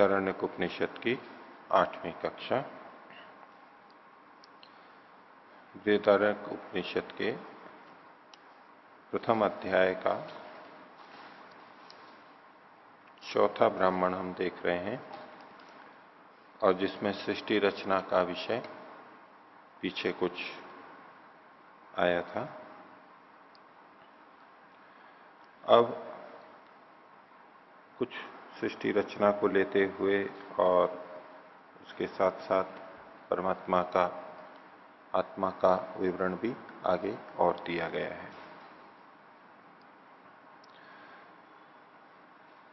वेदारण्य उपनिषद की आठवीं कक्षा। वेदारण्य उपनिषद के प्रथम अध्याय का चौथा ब्राह्मण हम देख रहे हैं और जिसमें सृष्टि रचना का विषय पीछे कुछ आया था। अब कुछ सृष्टि रचना को लेते हुए और उसके साथ साथ परमात्मा का, आत्मा का विवरण भी आगे और दिया गया है।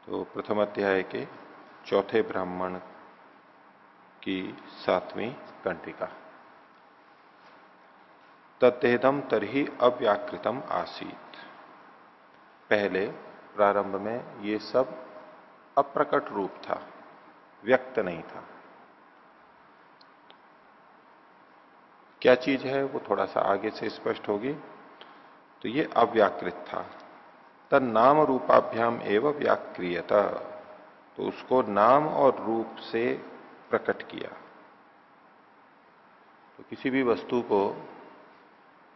तो प्रथम अध्याय के चौथे ब्राह्मण की सातवीं कंटिका। तत्दम तरही अव्याकृतम आसीत। पहले प्रारंभ में ये सब अप्रकट रूप था, व्यक्त नहीं था। क्या चीज़ है वो थोड़ा सा आगे से स्पष्ट होगी? तो ये अव्याकृत था। तद नाम रूपाभ्याम एवं व्याक्रियता तो उसको नाम और रूप से प्रकट किया। तो किसी भी वस्तु को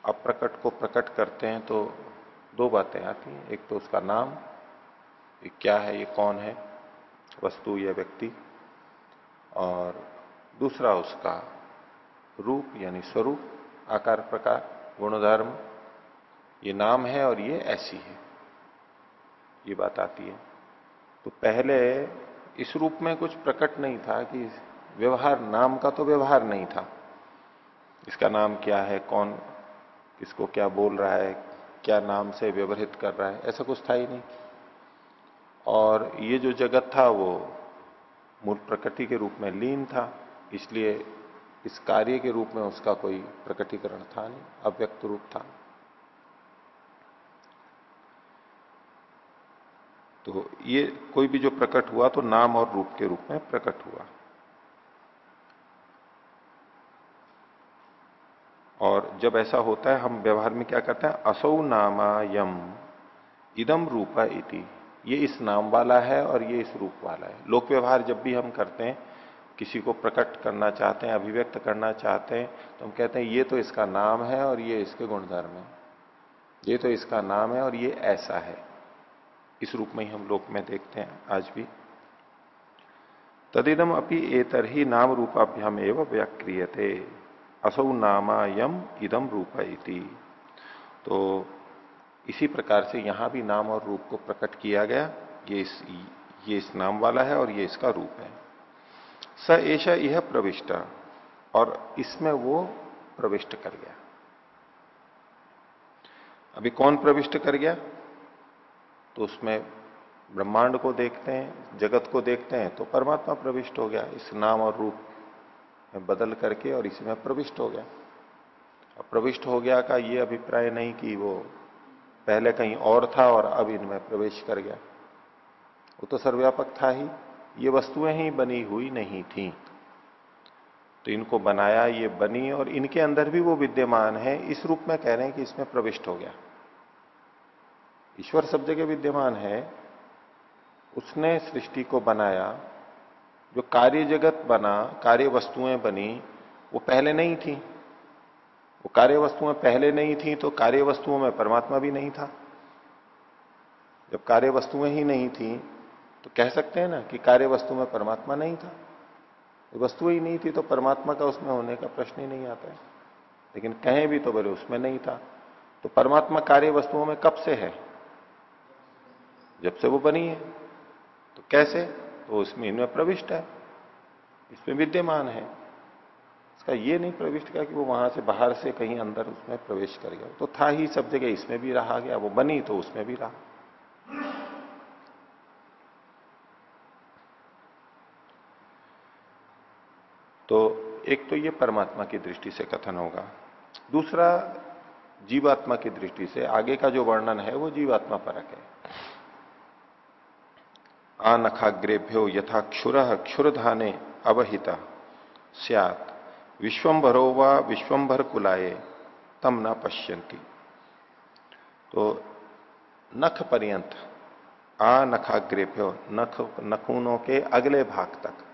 अप्रकट को प्रकट करते हैं तो दो बातें आती हैं। एक तो उसका नाम क्या है, ये कौन है? वस्तु या व्यक्ति और दूसरा उसका रूप यानी स्वरूप, आकार, प्रकार, गुणधर्म, ये नाम है और ये ऐसी है। ये बात आती है। तो पहले इस रूप में कुछ प्रकट नहीं था कि व्यवहार, नाम का तो व्यवहार नहीं था। इसका नाम क्या है, कौन, किसको क्या बोल रहा है, क्या नाम से व्यवहित कर रहा है, ऐसा कुछ था ही नहीं। और ये जो जगत था वो मूल प्रकृति के रूप में लीन था, इसलिए इस कार्य के रूप में उसका कोई प्रकटीकरण था नहीं, अव्यक्त रूप था। तो ये कोई भी जो प्रकट हुआ तो नाम और रूप के रूप में प्रकट हुआ। और जब ऐसा होता है, हम व्यवहार में क्या करते हैं? असौ नामा यम इदम रूपा इति। ये इस नाम वाला है और ये इस रूप वाला है। लोक व्यवहार जब भी हम करते हैं, किसी को प्रकट करना चाहते हैं, अभिव्यक्त करना चाहते हैं तो हम कहते हैं, ये तो इसका नाम है और ये इसके गुणधर्म है। ये तो इसका नाम है और ये ऐसा है। इस रूप में ही हम लोक में देखते हैं आज भी। तदिदम अपनी एतर ही नाम रूपाभ्याम एवं व्याक्रियते। असौ नामा यम इदम रूप इति। तो इसी प्रकार से यहाँ भी नाम और रूप को प्रकट किया गया। ये इस ये इस नाम वाला है और ये इसका रूप है। स ऐसा यह प्रविष्ट, और इसमें वो प्रविष्ट कर गया। अभी कौन प्रविष्ट कर गया? तो उसमें ब्रह्मांड को देखते हैं, जगत को देखते हैं तो परमात्मा प्रविष्ट हो गया। इस नाम और रूप में बदल करके और इसमें प्रविष्ट हो गया। प्रविष्ट हो गया का ये अभिप्राय नहीं कि वो पहले कहीं और था और अब इनमें प्रवेश कर गया। वो तो सर्वव्यापक था ही। ये वस्तुएँ ही बनी हुई नहीं थी। तो इनको बनाया, ये बनी और इनके अंदर भी वो विद्यमान है। इस रूप में कह रहे हैं कि इसमें प्रविष्ट हो गया। ईश्वर सब जगह विद्यमान है। उसने सृष्टि को बनाया। जो कार्य जगत बना, कार्य वस्तुएँ बनी, वो पहले नहीं थी। वो कार्य वस्तुएँ पहले नहीं थी तो कार्य वस्तुओं में परमात्मा भी नहीं था। जब कार्य वस्तुएँ ही नहीं थी तो कह सकते हैं ना कि कार्य वस्तु में परमात्मा नहीं था। वस्तु ही नहीं थी तो परमात्मा का उसमें होने का प्रश्न ही नहीं आता है। लेकिन कहें भी तो बोले, उसमें नहीं था। तो परमात्मा कार्य वस्तुओं में कब से है? जब से वो बनी है। तो कैसे? तो उसमें इनमें प्रविष्ट है। इसमें विद्यमान है। इसका ये नहीं प्रविष्ट किया कि वो वहाँ से बाहर से कहीं अंदर उसमें प्रवेश कर गया। तो था ही सब जगह इसमें भी रहा गया, वो बनी तो उसमें भी रहा। तो एक तो ये परमात्मा की दृष्टि से कथन होगा, दूसरा जीवात्मा की दृष्टि से आगे का जो वर्णन है वो जीवात्मा परक है। आनखाग्रेभ्यो यथा क्षुर क्षुरधाने अवहिता, सियात। विश्वंभरो व विश्वंभर कुलाए तम न पश्यंती तो नख पर्यंत, आ नखाग्रेभ्यो नख, नखूनों के अगले भाग तक।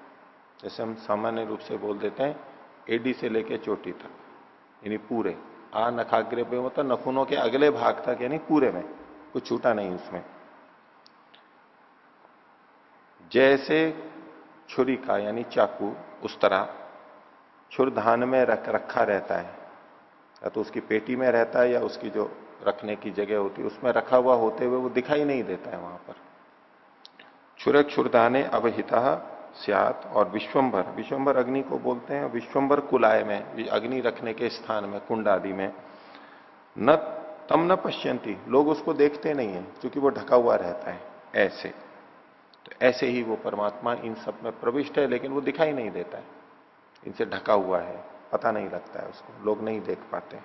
जैसे हम सामान्य रूप से बोल देते हैं एडी से लेके चोटी तक, यानी पूरे। आ नखाग्रे नखाग्रेभ्यो मतलब नखूनों के अगले भाग तक, यानी पूरे में, कुछ छूटा नहीं उसमें। जैसे छुरी का, यानी चाकू, उस तरह छुर धान में रख, रखा रहता है। या तो उसकी पेटी में रहता है या उसकी जो रखने की जगह होती है, उसमें रखा हुआ होते हुए वो दिखाई नहीं देता है वहाँ पर। छुर क्षुरदाने अवहिता सियात और विश्वंभर। विश्वंभर अग्नि को बोलते हैं। विश्वंभर कुलाय में, अग्नि रखने के स्थान में, कुंड आदि में। न, तम न पश्यंती लोग उसको देखते नहीं है, क्योंकि वो ढका हुआ रहता है। ऐसे। तो ऐसे ही वो परमात्मा इन सब में प्रविष्ट है, लेकिन वो दिखाई नहीं देता है। इनसे ढका हुआ है, पता नहीं लगता है उसको, लोग नहीं देख पाते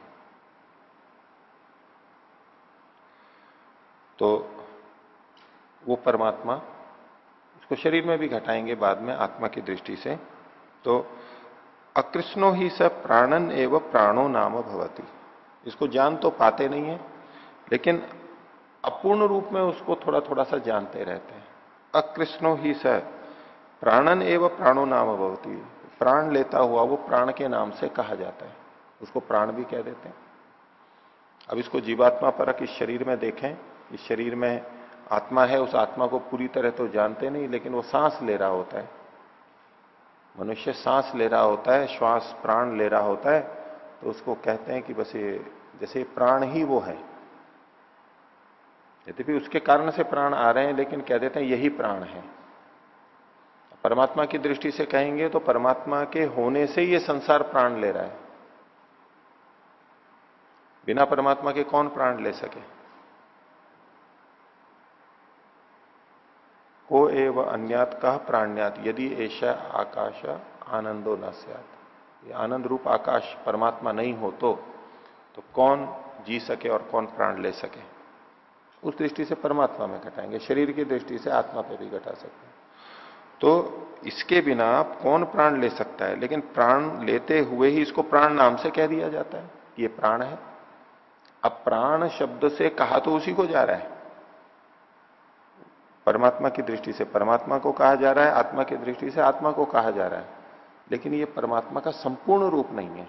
तो वो परमात्मा उसको शरीर में भी घटाएँगे बाद में आत्मा की दृष्टि से। तो अकृष्णो ही स प्राणन एवं प्राणो नाम भवती। इसको जान तो पाते नहीं है, लेकिन अपूर्ण रूप में उसको थोड़ा थोड़ा सा जानते रहते हैं। अकृष्णो ही स प्राणन एवं प्राणो नाम भवती। प्राण लेता हुआ वो प्राण के नाम से कहा जाता है। उसको प्राण भी कह देते हैं। अब इसको जीवात्मा पर इस शरीर में देखें। इस शरीर में आत्मा है, उस आत्मा को पूरी तरह तो जानते नहीं, लेकिन वो सांस ले रहा होता है। मनुष्य सांस ले रहा होता है, श्वास प्राण ले रहा होता है तो उसको कहते हैं कि बस ये जैसे प्राण ही वो है। यद्यपि उसके कारण से प्राण आ रहे हैं, लेकिन कह देते हैं यही प्राण है। परमात्मा की दृष्टि से कहेंगे तो परमात्मा के होने से ये संसार प्राण ले रहा है। बिना परमात्मा के कौन प्राण ले सके? को एव अन्यात कह प्राण्यात यदि ऐसा आकाश आनंदो न ये आनंद रूप आकाश परमात्मा नहीं हो तो, तो कौन जी सके और कौन प्राण ले सके? उस दृष्टि से परमात्मा में घटाएँगे शरीर की दृष्टि से आत्मा पे भी घटा सकते हैं। तो इसके बिना कौन प्राण ले सकता है? लेकिन प्राण लेते हुए ही इसको प्राण नाम से कह दिया जाता है ये प्राण है। अब प्राण शब्द से कहा तो उसी को जा रहा है। परमात्मा की दृष्टि से परमात्मा को कहा जा रहा है, आत्मा की दृष्टि से आत्मा को कहा जा रहा है। लेकिन ये परमात्मा का संपूर्ण रूप नहीं है।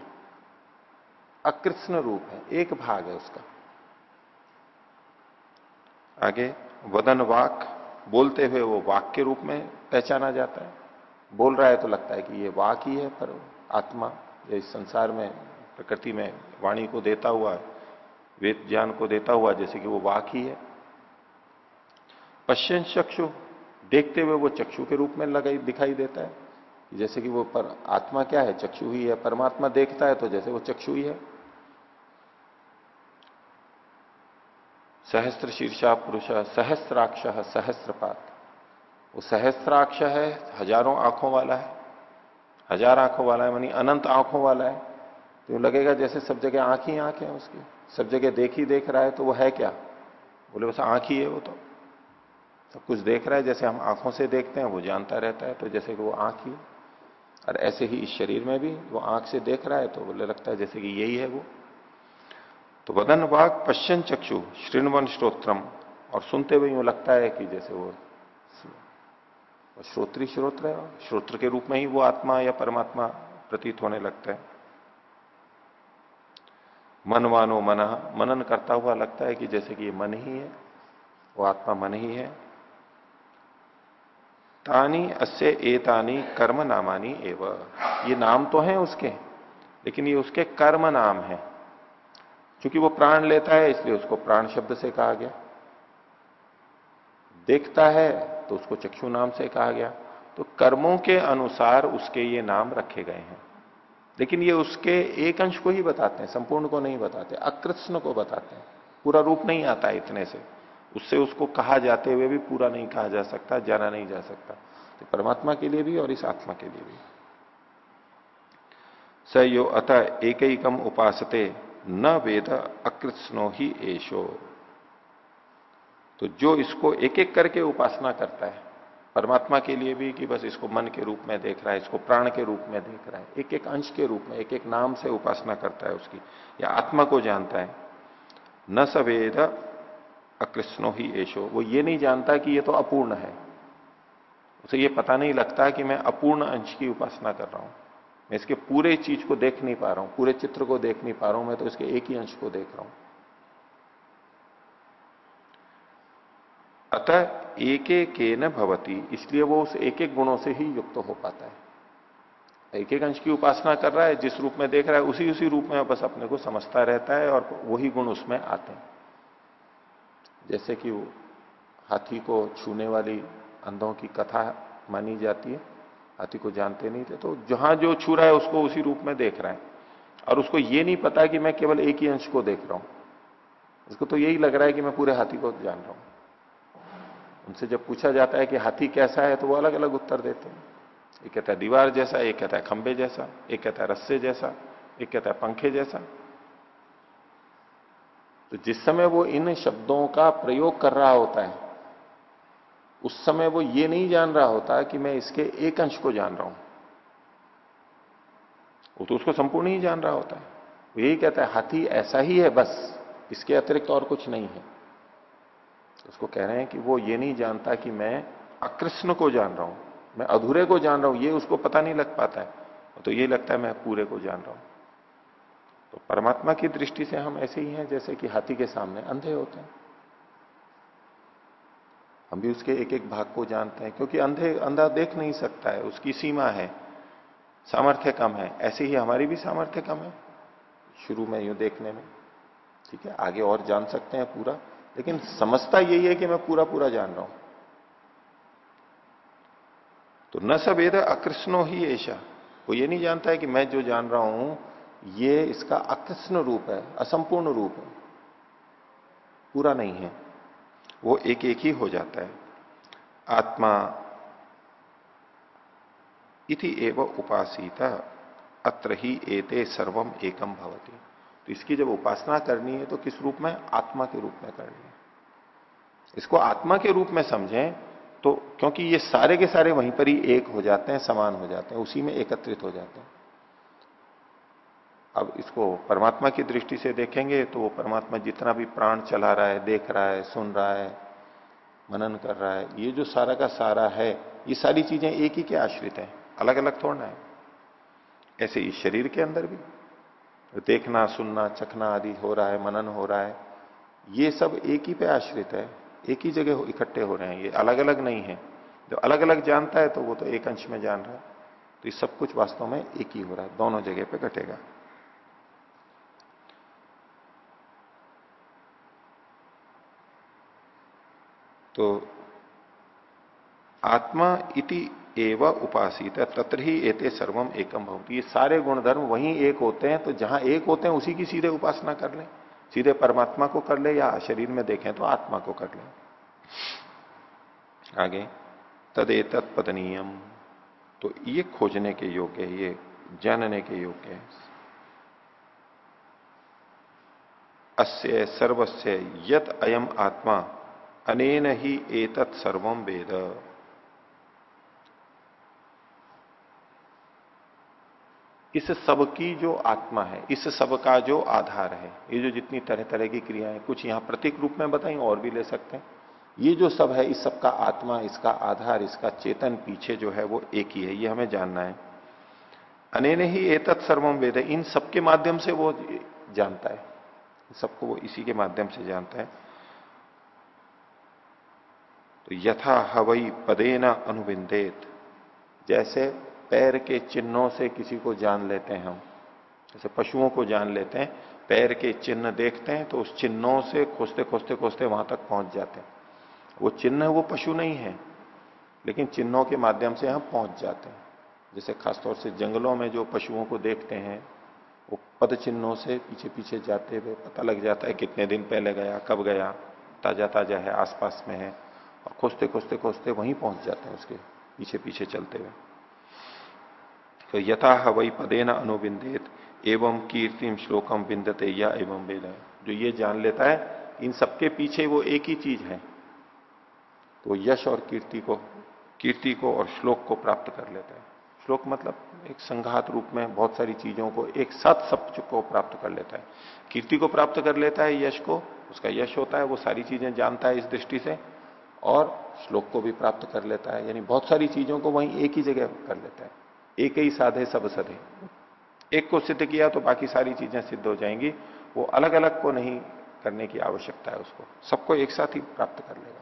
अकृष्ण रूप है, एक भाग है उसका। आगे, वदन वाक, बोलते हुए वो वाक के रूप में पहचाना जाता है। बोल रहा है तो लगता है कि ये वाक ही है, पर आत्मा या इस संसार में, प्रकृति में वाणी को देता हुआ, वेद ज्ञान को देता हुआ, जैसे कि वो वाक ही है। पश्चिम चक्षु, देखते हुए वो चक्षु के रूप में लगाई, दिखाई देता है। जैसे कि वो पर आत्मा क्या है? चक्षु ही है, परमात्मा देखता है तो जैसे वो चक्षु ही है। सहस्त्र शीर्षा पुरुष सहस्त्राक्ष सहस्त्रपात वो सहस्त्राक्ष है, हज़ारों आँखों वाला है। हज़ार आँखों वाला है, मानी अनंत आँखों वाला है। तो लगेगा जैसे सब जगह आँख ही आँख है उसकी। सब जगह देख ही देख रहा है तो वो है क्या? बोले, बस आँख ही है वो तो। सब कुछ देख रहा है, जैसे हम आँखों से देखते हैं, वो जानता रहता है तो जैसे कि वो आँख ही और ऐसे ही इस शरीर में भी वो आँख से देख रहा है तो बोले, लगता है जैसे कि यही है वो। तो वदन वाक पश्चिम चक्षु श्रृणवन श्रोत्रम। और सुनते हुए यूँ लगता है कि जैसे वो श्रोत्री श्रोत्र है? श्रोत्र के रूप में ही वो आत्मा या परमात्मा प्रतीत होने लगता है। मन मानो मन, मनन करता हुआ लगता है कि जैसे कि ये मन ही है, वो आत्मा मन ही है। तानी अस्य एतानी कर्म नामानी एव। ये नाम तो है उसके, लेकिन ये उसके कर्म नाम है। क्योंकि वो प्राण लेता है, इसलिए उसको प्राण शब्द से कहा गया। देखता है तो उसको चक्षु नाम से कहा गया। तो कर्मों के अनुसार उसके ये नाम रखे गए हैं। लेकिन ये उसके एक अंश को ही बताते हैं, संपूर्ण को नहीं बताते, अकृष्ण को बताते हैं। पूरा रूप नहीं आता इतने से। उससे उसको कहा जाते हुए भी पूरा नहीं कहा जा सकता, जाना नहीं जा सकता। तो परमात्मा के लिए भी और इस आत्मा के लिए भी। स यो अतः एक कम उपासते, न वेद अकृष्णो ही एशो तो जो इसको एक एक करके उपासना करता है, परमात्मा के लिए भी कि बस इसको मन के रूप में देख रहा है, इसको प्राण के रूप में देख रहा है एक एक अंश के रूप में एक एक नाम से उपासना करता है उसकी, या आत्मा को जानता है। न सवेद अकृष्णो ही ऐशो वो ये नहीं जानता कि ये तो अपूर्ण है। उसे ये पता नहीं लगता कि मैं अपूर्ण अंश की उपासना कर रहा हूँ। मैं इसके पूरे चीज़ को देख नहीं पा रहा हूँ, पूरे चित्र को देख नहीं पा रहा हूँ, मैं तो इसके एक ही अंश को देख रहा हूँ। अतः एक एक न भवती, इसलिए वो उस एक एक गुणों से ही युक्त हो पाता है। एक एक अंश की उपासना कर रहा है, जिस रूप में देख रहा है, उसी उसी रूप में बस अपने को समझता रहता है और वही गुण उसमें आते हैं। जैसे कि हाथी को छूने वाली अंधों की कथा मानी जाती है, हाथी को जानते नहीं थे तो जहाँ जो छू रहा है, उसको उसी रूप में देख रहा है। और उसको ये नहीं पता कि मैं केवल एक ही अंश को देख रहा हूँ। उसको तो यही लग रहा है कि मैं पूरे हाथी को जान रहा हूँ। उनसे जब पूछा जाता है कि हाथी कैसा है तो वो अलग अलग उत्तर देते हैं। एक कहता है दीवार जैसा, एक कहता है खंबे जैसा, एक कहता है रस्से जैसा, एक कहता है पंखे जैसा। तो जिस समय वो इन शब्दों का प्रयोग कर रहा होता है, उस समय वो ये नहीं जान रहा होता कि मैं इसके एक अंश को जान रहा हूँ। वो तो उसको संपूर्ण ही जान रहा होता है। वो यही कहता है, हाथी ऐसा ही है, बस इसके अतिरिक्त और कुछ नहीं है। उसको कह रहे हैं कि वो ये नहीं जानता कि मैं अकृष्ण को जान रहा हूँ, मैं अधूरे को जान रहा हूँ, ये उसको पता नहीं लग पाता है। तो ये लगता है मैं पूरे को जान रहा हूँ। तो परमात्मा की दृष्टि से हम ऐसे ही हैं जैसे कि हाथी के सामने अंधे होते हैं। हम भी उसके एक एक भाग को जानते हैं, क्योंकि अंधे, अंधा देख नहीं सकता है, उसकी सीमा है, सामर्थ्य कम है। ऐसे ही हमारी भी सामर्थ्य कम है, शुरू में यूँ देखने में। ठीक है, आगे और जान सकते हैं पूरा। लेकिन समझता यही है कि मैं पूरा पूरा जान रहा हूँ। तो न सब वेद अकृष्णो ही ऐसा वो ये नहीं जानता है कि मैं जो जान रहा हूँ, ये इसका अकृष्ण रूप है, असंपूर्ण रूप है। पूरा नहीं है। वो एक एक ही हो जाता है। आत्मा इति एवं उपासिता, अत्र ही एते सर्वम एकम भवती। तो इसकी जब उपासना करनी है तो किस रूप में? आत्मा के रूप में करनी है। इसको आत्मा के रूप में समझें तो क्योंकि ये सारे के सारे वहीं पर ही एक हो जाते हैं, समान हो जाते हैं, उसी में एकत्रित हो जाते हैं। अब इसको परमात्मा की दृष्टि से देखेंगे तो वो परमात्मा जितना भी प्राण चला रहा है, देख रहा है, सुन रहा है, मनन कर रहा है, ये जो सारा का सारा है, ये सारी चीज़ें एक ही के आश्रित हैं अलग अलग थोड़ा है। ऐसे इस शरीर के अंदर भी। देखना, सुनना, चखना आदि हो रहा है, मनन हो रहा है, ये सब एक ही पे आश्रित है, एक ही जगह इकट्ठे हो रहे हैं, ये अलग अलग नहीं है। जो अलग अलग जानता है तो वो तो एक अंश में जान रहा है। तो ये सब कुछ वास्तव में एक ही हो रहा है, दोनों जगह पे घटेगा। तो आत्मा इति एवं उपासित है तत्र ही एते सर्वम एकम भवती। ये सारे गुणधर्म वहीं एक होते हैं तो जहाँ एक होते हैं, उसी की सीधे उपासना कर ले। सीधे परमात्मा को कर ले या शरीर में देखें तो आत्मा को कर ले। आगे तदे तत्पदनीयम तो ये खोजने के योग्य है, ये जानने के योग्य है। अस्य सर्वस्य यत अयम आत्मा, अनेन ही एतत् सर्वम वेद। इस सब की जो आत्मा है, इस सब का जो आधार है, ये जो जितनी तरह तरह की क्रियाएँ, कुछ यहाँ प्रतीक रूप में बताई, और भी ले सकते हैं। ये जो सब है, इस सब का आत्मा, इसका आधार, इसका चेतन पीछे जो है, वो एक ही है, ये हमें जानना है। अने ही एतत् सर्वम वेद, इन सबके माध्यम से वो जानता है। सबको वो इसी के माध्यम से जानता है। तो यथा हवई पदे न अनुबिंदेत जैसे पैर के चिन्हों से किसी को जान लेते हैं हम। जैसे पशुओं को जान लेते हैं, पैर के चिन्ह देखते हैं तो उस चिन्हों से खोजते खोजते खोजते वहाँ तक पहुँच जाते हैं। वो चिन्ह वो पशु नहीं है, लेकिन चिन्हों के माध्यम से हम पहुँच जाते हैं। जैसे खासतौर से जंगलों में जो पशुओं को देखते हैं, वो पद चिन्हों से पीछे पीछे जाते हुए पता लग जाता है कितने दिन पहले गया, कब गया, ताज़ा ताज़ा है, आसपास में है, और खोजते खोजते खोजते वहीं पहुँच जाते हैं उसके पीछे पीछे चलते हुए। तो यथा हवई पदेन अनुबिंदित एवं कीर्तिम श्लोकम बिंदते या एवं वेद। जो ये जान लेता है, इन सबके पीछे वो एक ही चीज़ है। तो यश और कीर्ति को कीर्ति को और श्लोक को प्राप्त कर लेता है। श्लोक मतलब एक संघात रूप में बहुत सारी चीज़ों को एक साथ सबको प्राप्त कर लेता है। कीर्ति को प्राप्त कर लेता है यश को, उसका यश होता है, वो सारी चीज़ें जानता है इस दृष्टि से, और श्लोक को भी प्राप्त कर लेता है। यानी बहुत सारी चीज़ों को वहीं एक ही जगह कर लेता है। एक ही साधे सब सधे। एक को सिद्ध किया तो बाकी सारी चीज़ें सिद्ध हो जाएँगी। वो अलग अलग को नहीं करने की आवश्यकता है उसको। सबको एक साथ ही प्राप्त कर लेगा।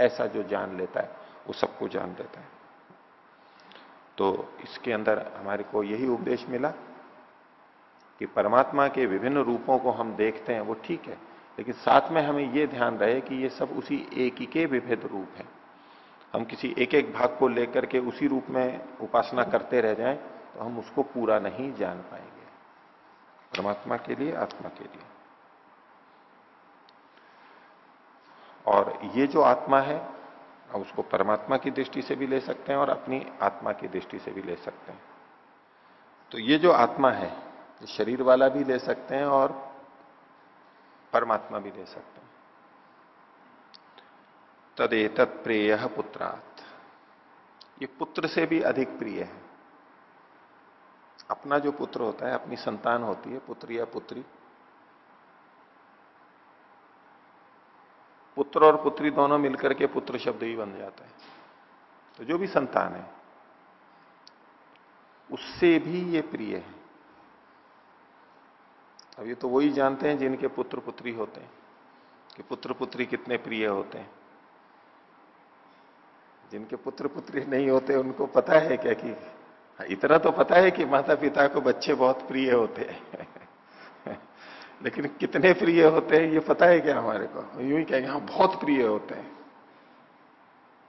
ऐसा जो जान लेता है, वो सबको जान लेता है। तो इसके अंदर हमारे को यही उपदेश मिला कि परमात्मा के विभिन्न रूपों को हम देखते हैं, वो ठीक है। लेकिन साथ में हमें ये ध्यान रहे कि ये सब उसी एक ही के विभिन्न रूप है। हम किसी एक एक भाग को लेकर के उसी रूप में उपासना करते रह जाएँ तो हम उसको पूरा नहीं जान पाएँगे। परमात्मा के लिए, आत्मा के लिए। और ये जो आत्मा है उसको परमात्मा की दृष्टि से भी ले सकते हैं और अपनी आत्मा की दृष्टि से भी ले सकते हैं। तो ये जो आत्मा है शरीर वाला भी ले सकते हैं और परमात्मा भी ले सकते हैं। तदेत प्रेय पुत्रात। ये पुत्र से भी अधिक प्रिय है। अपना जो पुत्र होता है, अपनी संतान होती है, पुत्र या पुत्री। पुत्र और पुत्री दोनों मिलकर के पुत्र शब्द ही बन जाता है। तो जो भी संतान है, उससे भी ये प्रिय है। अब ये तो वही जानते हैं जिनके पुत्र पुत्री होते हैं, कि पुत्र पुत्री कितने प्रिय होते हैं। जिनके पुत्र पुत्री नहीं होते उनको पता है क्या कि हाँ, इतना तो पता है कि माता पिता को बच्चे बहुत प्रिय होते हैं। लेकिन कितने प्रिय होते हैं ये पता है क्या हमारे को? यूँ ही कहेंगे हाँ बहुत प्रिय होते हैं।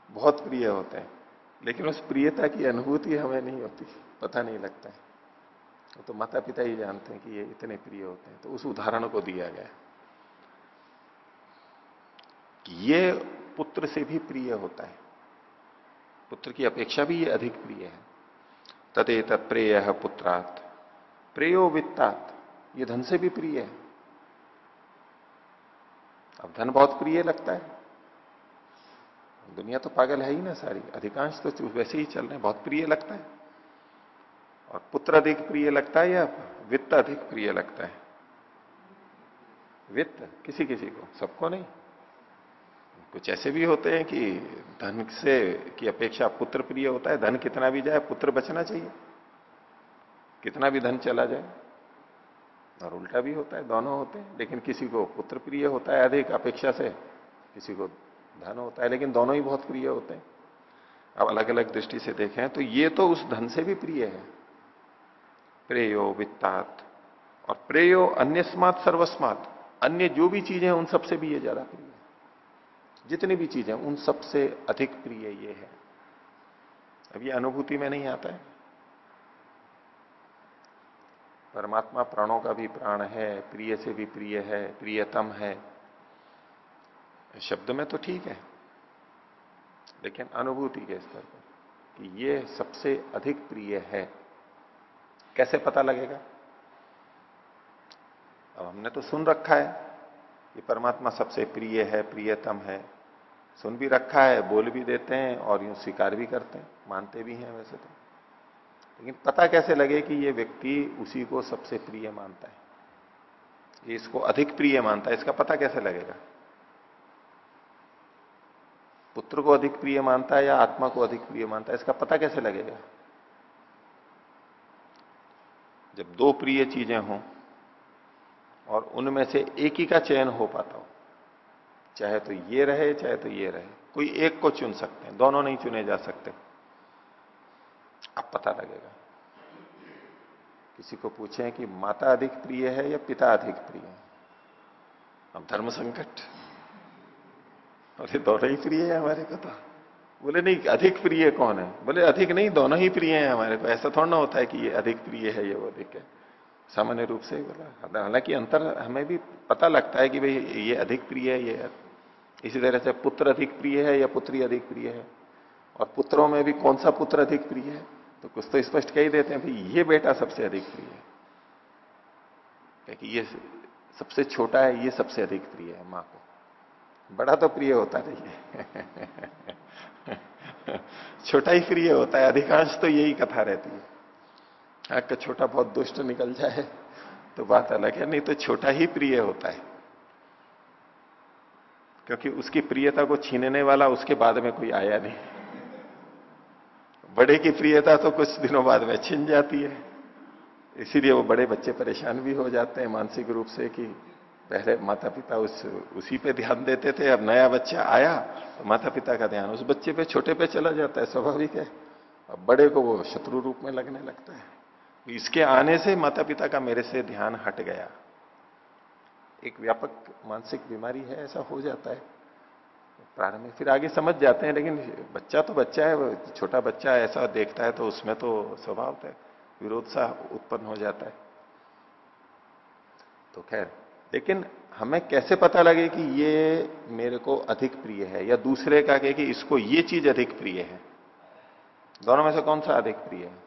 बहुत प्रिय होते हैं। लेकिन उस प्रियता की अनुभूति हमें नहीं होती पता नहीं लगता है। तो माता पिता ही जानते हैं कि ये इतने प्रिय होते हैं। तो उस उदाहरण को दिया गया कि ये पुत्र से भी प्रिय होता है। पुत्र की अपेक्षा भी ये अधिक प्रिय है। तदेत प्रेय पुत्रात्। प्रेयो वित्तात। ये धन से भी प्रिय है। अब धन बहुत प्रिय लगता है। दुनिया तो पागल है ही ना सारी। अधिकांश तो वैसे ही चल रहे बहुत प्रिय लगता है। और पुत्र अधिक प्रिय लगता है या वित्त अधिक प्रिय लगता है? वित्त। किसी किसी को। सबको नहीं। कुछ ऐसे भी होते हैं कि धन से, की अपेक्षा पुत्र प्रिय होता है, धन कितना भी जाए, पुत्र बचना चाहिए। कितना भी धन चला जाए, और उल्टा भी होता है, दोनों होते हैं, लेकिन किसी को पुत्र प्रिय होता है अधिक अपेक्षा से, किसी को धन होता है, लेकिन दोनों ही बहुत प्रिय होते हैं। अब अलग अलग दृष्टि से देखें तो ये तो उस धन से भी प्रिय है। प्रेयो, वित्तात, और प्रेयो अन्य स्मात सर्वस्मात, अन्य जो भी चीज़ें हैं, उन सबसे भी ये ज़्यादा प्रिय जितनी भी चीज़ें, उन सबसे अधिक प्रिय ये है। अब ये अनुभूति में नहीं आता है। परमात्मा प्राणों का भी प्राण है, प्रिय से भी प्रिय है, प्रियतम है। शब्द में तो ठीक है, लेकिन अनुभूति के स्तर पर कि ये सबसे अधिक प्रिय है। कैसे पता लगेगा? अब हमने तो सुन रखा है। कि परमात्मा सबसे प्रिय है, प्रियतम है। सुन भी रखा है, बोल भी देते हैं और यूँ स्वीकार भी करते हैं। मानते भी हैं वैसे तो। लेकिन पता कैसे लगे कि ये व्यक्ति उसी को सबसे प्रिय मानता है? ये इसको अधिक प्रिय मानता है, इसका पता कैसे लगेगा? पुत्र को अधिक प्रिय मानता है या आत्मा को अधिक प्रिय मानता है, इसका पता कैसे लगेगा? जब दो प्रिय चीज़ें हों और उनमें से एक ही का चयन हो पाता हो। चाहे तो ये रहे, चाहे तो ये रहे। कोई एक को चुन सकते हैं, दोनों नहीं चुने जा सकते। अब पता लगेगा। किसी को पूछे कि माता अधिक प्रिय है या पिता अधिक प्रिय है? अब धर्म संकट। बोले, दोनों ही प्रिय है हमारे को तो। बोले, नहीं, अधिक प्रिय कौन है? बोले, अधिक नहीं, दोनों ही प्रिय है हमारे को। ऐसा थोड़ा ना होता है कि ये अधिक प्रिय है, ये वो अधिक है। सामान्य रूप से बोला। हालाँकि अंतर हमें भी पता लगता है कि भाई ये अधिक प्रिय है, ये इसी तरह से पुत्र अधिक प्रिय है या पुत्री अधिक प्रिय है। और पुत्रों में भी कौन सा पुत्र अधिक प्रिय है? तो कुछ तो स्पष्ट कह ही देते हैं, भाई ये बेटा सबसे अधिक प्रिय है। क्योंकि ये सबसे छोटा है, ये सबसे अधिक प्रिय है माँ को। बड़ा तो प्रिय होता नहीं है। छोटा ही प्रिय होता है, अधिकांश तो यही कथा रहती है। का छोटा बहुत दुष्ट निकल जाए तो बात अलग है, नहीं तो छोटा ही प्रिय होता है। क्योंकि उसकी प्रियता को छीनने वाला उसके बाद में कोई आया नहीं। बड़े की प्रियता तो कुछ दिनों बाद में छिन जाती है। इसीलिए वो बड़े बच्चे परेशान भी हो जाते हैं मानसिक रूप से कि पहले माता पिता उस, उसी पे ध्यान देते थे, अब नया बच्चा आया तो माता पिता का ध्यान उस बच्चे पे, छोटे पे चला जाता है, स्वाभाविक है। अब बड़े को वो शत्रु रूप में लगने लगता है। इसके आने से माता पिता का मेरे से ध्यान हट गया। एक व्यापक मानसिक बीमारी है, ऐसा हो जाता है। प्रारंभ में फिर आगे समझ जाते हैं, लेकिन बच्चा तो बच्चा है, छोटा बच्चा ऐसा देखता है तो उसमें तो स्वभाव है, विरोध सा उत्पन्न हो जाता है। तो खैर, लेकिन हमें कैसे पता लगे कि ये मेरे को अधिक प्रिय है, या दूसरे का कहे कि इसको ये चीज़ अधिक प्रिय है? दोनों में से कौन सा अधिक प्रिय है?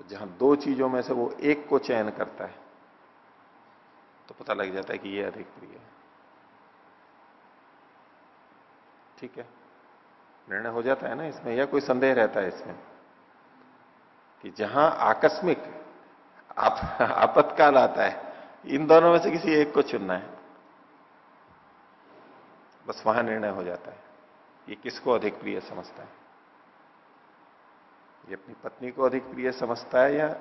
तो जहाँ दो चीज़ों में से वो एक को चयन करता है तो पता लग जाता है कि ये अधिक प्रिय है। ठीक है? निर्णय हो जाता है ना इसमें या कोई संदेह रहता है इसमें कि जहाँ आकस्मिक आप, आपत्काल आता है इन दोनों में से किसी एक को चुनना है बस वहाँ निर्णय हो जाता है। ये किसको अधिक प्रिय समझता है? ये अपनी पत्नी को अधिक प्रिय समझता है या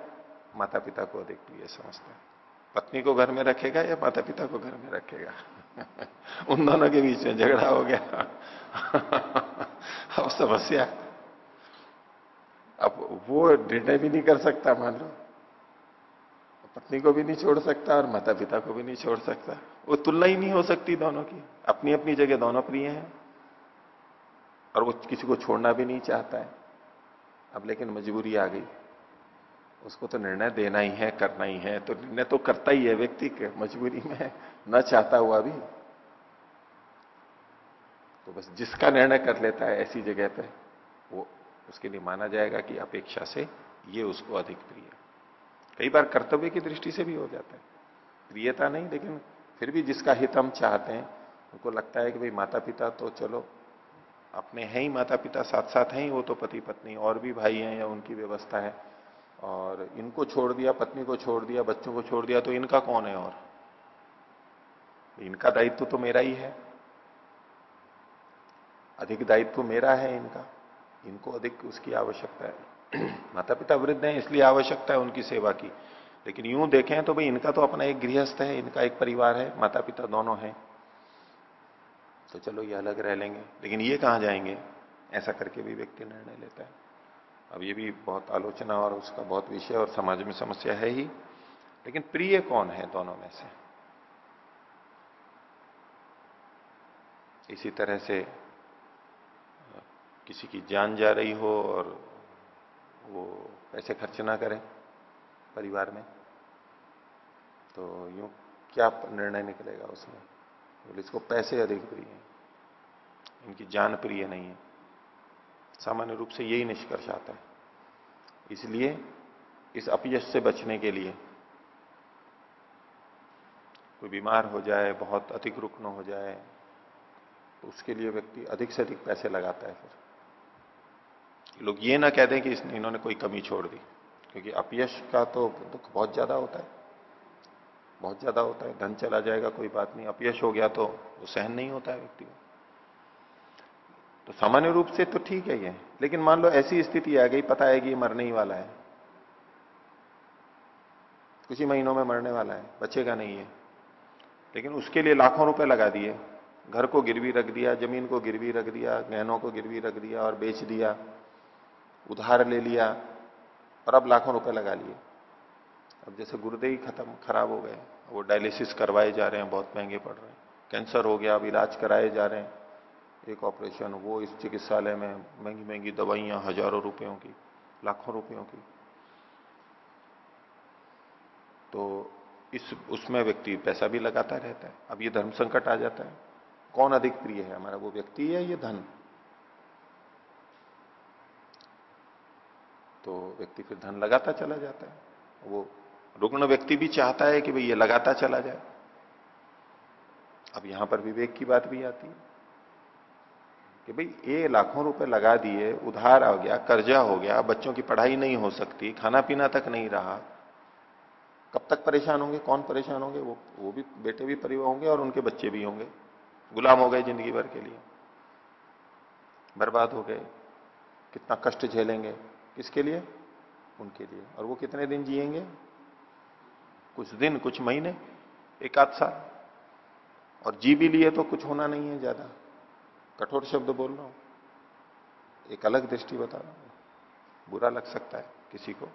माता पिता को अधिक प्रिय समझता है? पत्नी को घर में रखेगा या माता पिता को घर में रखेगा? उन दोनों के बीच में झगड़ा हो गया। अब समस्या। अब वो निर्णय भी नहीं कर सकता, मान लो। पत्नी को भी नहीं छोड़ सकता और माता पिता को भी नहीं छोड़ सकता। वो तुलना ही नहीं हो सकती दोनों की। अपनी अपनी जगह दोनों प्रिय हैं। और वो किसी को छोड़ना भी नहीं चाहता है। अब लेकिन मजबूरी आ गई। उसको तो निर्णय देना ही है, करना ही है तो निर्णय तो करता ही है व्यक्ति के, मजबूरी में न चाहता हुआ भी। तो बस जिसका निर्णय कर लेता है, ऐसी जगह पे वो उसके लिए माना जाएगा कि अपेक्षा से ये उसको अधिक प्रिय कई बार कर्तव्य की दृष्टि से भी हो जाता है। प्रियता नहीं, लेकिन फिर भी जिसका हित हम चाहते हैं, उनको लगता है कि भाई माता पिता तो चलो अपने हैं ही माता पिता साथ साथ हैं ही वो तो पति पत्नी और भी भाई हैं या उनकी व्यवस्था है। और इनको छोड़ दिया, पत्नी को छोड़ दिया, बच्चों को छोड़ दिया तो इनका कौन है और? इनका दायित्व तो मेरा ही है। अधिक दायित्व मेरा है इनका। इनको अधिक उसकी आवश्यकता है। माता पिता वृद्ध हैं, इसलिए आवश्यकता है उनकी सेवा की। लेकिन यूँ देखें तो भाई इनका तो अपना एक गृहस्थ है, इनका एक परिवार है माता पिता दोनों हैं। तो चलो ये अलग रह लेंगे। लेकिन ये कहाँ जाएँगे? ऐसा करके भी व्यक्ति निर्णय लेता है। अब ये भी बहुत आलोचना और उसका बहुत विषय और समाज में समस्या है ही। लेकिन प्रिय कौन है दोनों में से? इसी तरह से किसी की जान जा रही हो और वो पैसे खर्च ना करें परिवार में तो यूँ क्या निर्णय निकलेगा उसमें? बोले इसको पैसे अधिक प्रिय है। इनकी जान प्रिय नहीं है। सामान्य रूप से यही निष्कर्ष आता है। इसलिए इस अपयश से बचने के लिए कोई बीमार हो जाए, बहुत अधिक रुग्ण हो जाए तो उसके लिए व्यक्ति अधिक से अधिक पैसे लगाता है फिर। लोग ये ना कह दें कि इन्होंने कोई कमी छोड़ दी, क्योंकि अपयश का तो दुख बहुत ज़्यादा होता है। बहुत ज़्यादा होता है, धन चला जाएगा, कोई बात नहीं। अपयश हो गया तो वो सहन नहीं होता है व्यक्ति को। तो सामान्य रूप से तो ठीक है ये, लेकिन मान लो ऐसी स्थिति आ गई, पता है कि मरने ही वाला है। कुछ ही महीनों में मरने वाला है, बचेगा नहीं है लेकिन उसके लिए लाखों रुपए लगा दिए। घर को गिरवी रख दिया, ज़मीन को गिरवी रख दिया, गहनों को गिरवी रख दिया और बेच दिया, उधार ले लिया और अब लाखों रुपए लगा लिए। अब जैसे गुर्दे ही खत्म, खराब हो गए। वो डायलिसिस करवाए जा रहे हैं, बहुत महँगे पड़ रहे हैं। कैंसर हो गया, अब इलाज कराए जा रहे हैं। एक ऑपरेशन, वो इस चिकित्सालय में महँगी महँगी दवाइयाँ, हज़ारों रुपयों की, लाखों रुपयों की। तो इस, उसमें व्यक्ति पैसा भी लगाता रहता है। अब ये धर्म संकट आ जाता है। कौन अधिक प्रिय है? हमारा वो व्यक्ति है ये धन? तो व्यक्ति फिर धन लगाता चला जाता है। वो रुग्ण व्यक्ति भी चाहता है कि भाई ये लगाता चला जाए। अब यहाँ पर विवेक की बात भी आती है कि भाई, ये लाखों रुपए लगा दिए, उधार आ गया, कर्जा हो गया, बच्चों की पढ़ाई नहीं हो सकती खाना पीना तक नहीं रहा। कब तक परेशान होंगे? कौन परेशान होंगे? वो वो भी, बेटे भी परिवार होंगे और उनके बच्चे भी होंगे। गुलाम हो गए ज़िंदगी भर के लिए। बर्बाद हो गए। कितना कष्ट झेलेंगे? किसके लिए? उनके लिए। और वो कितने दिन जिएँगे? कुछ दिन कुछ महीने, एक आध साल। और जी भी लिए तो कुछ होना नहीं है ज़्यादा। कठोर शब्द बोल रहा हूँ। एक अलग दृष्टि बता रहा हूँ। बुरा लग सकता है किसी को।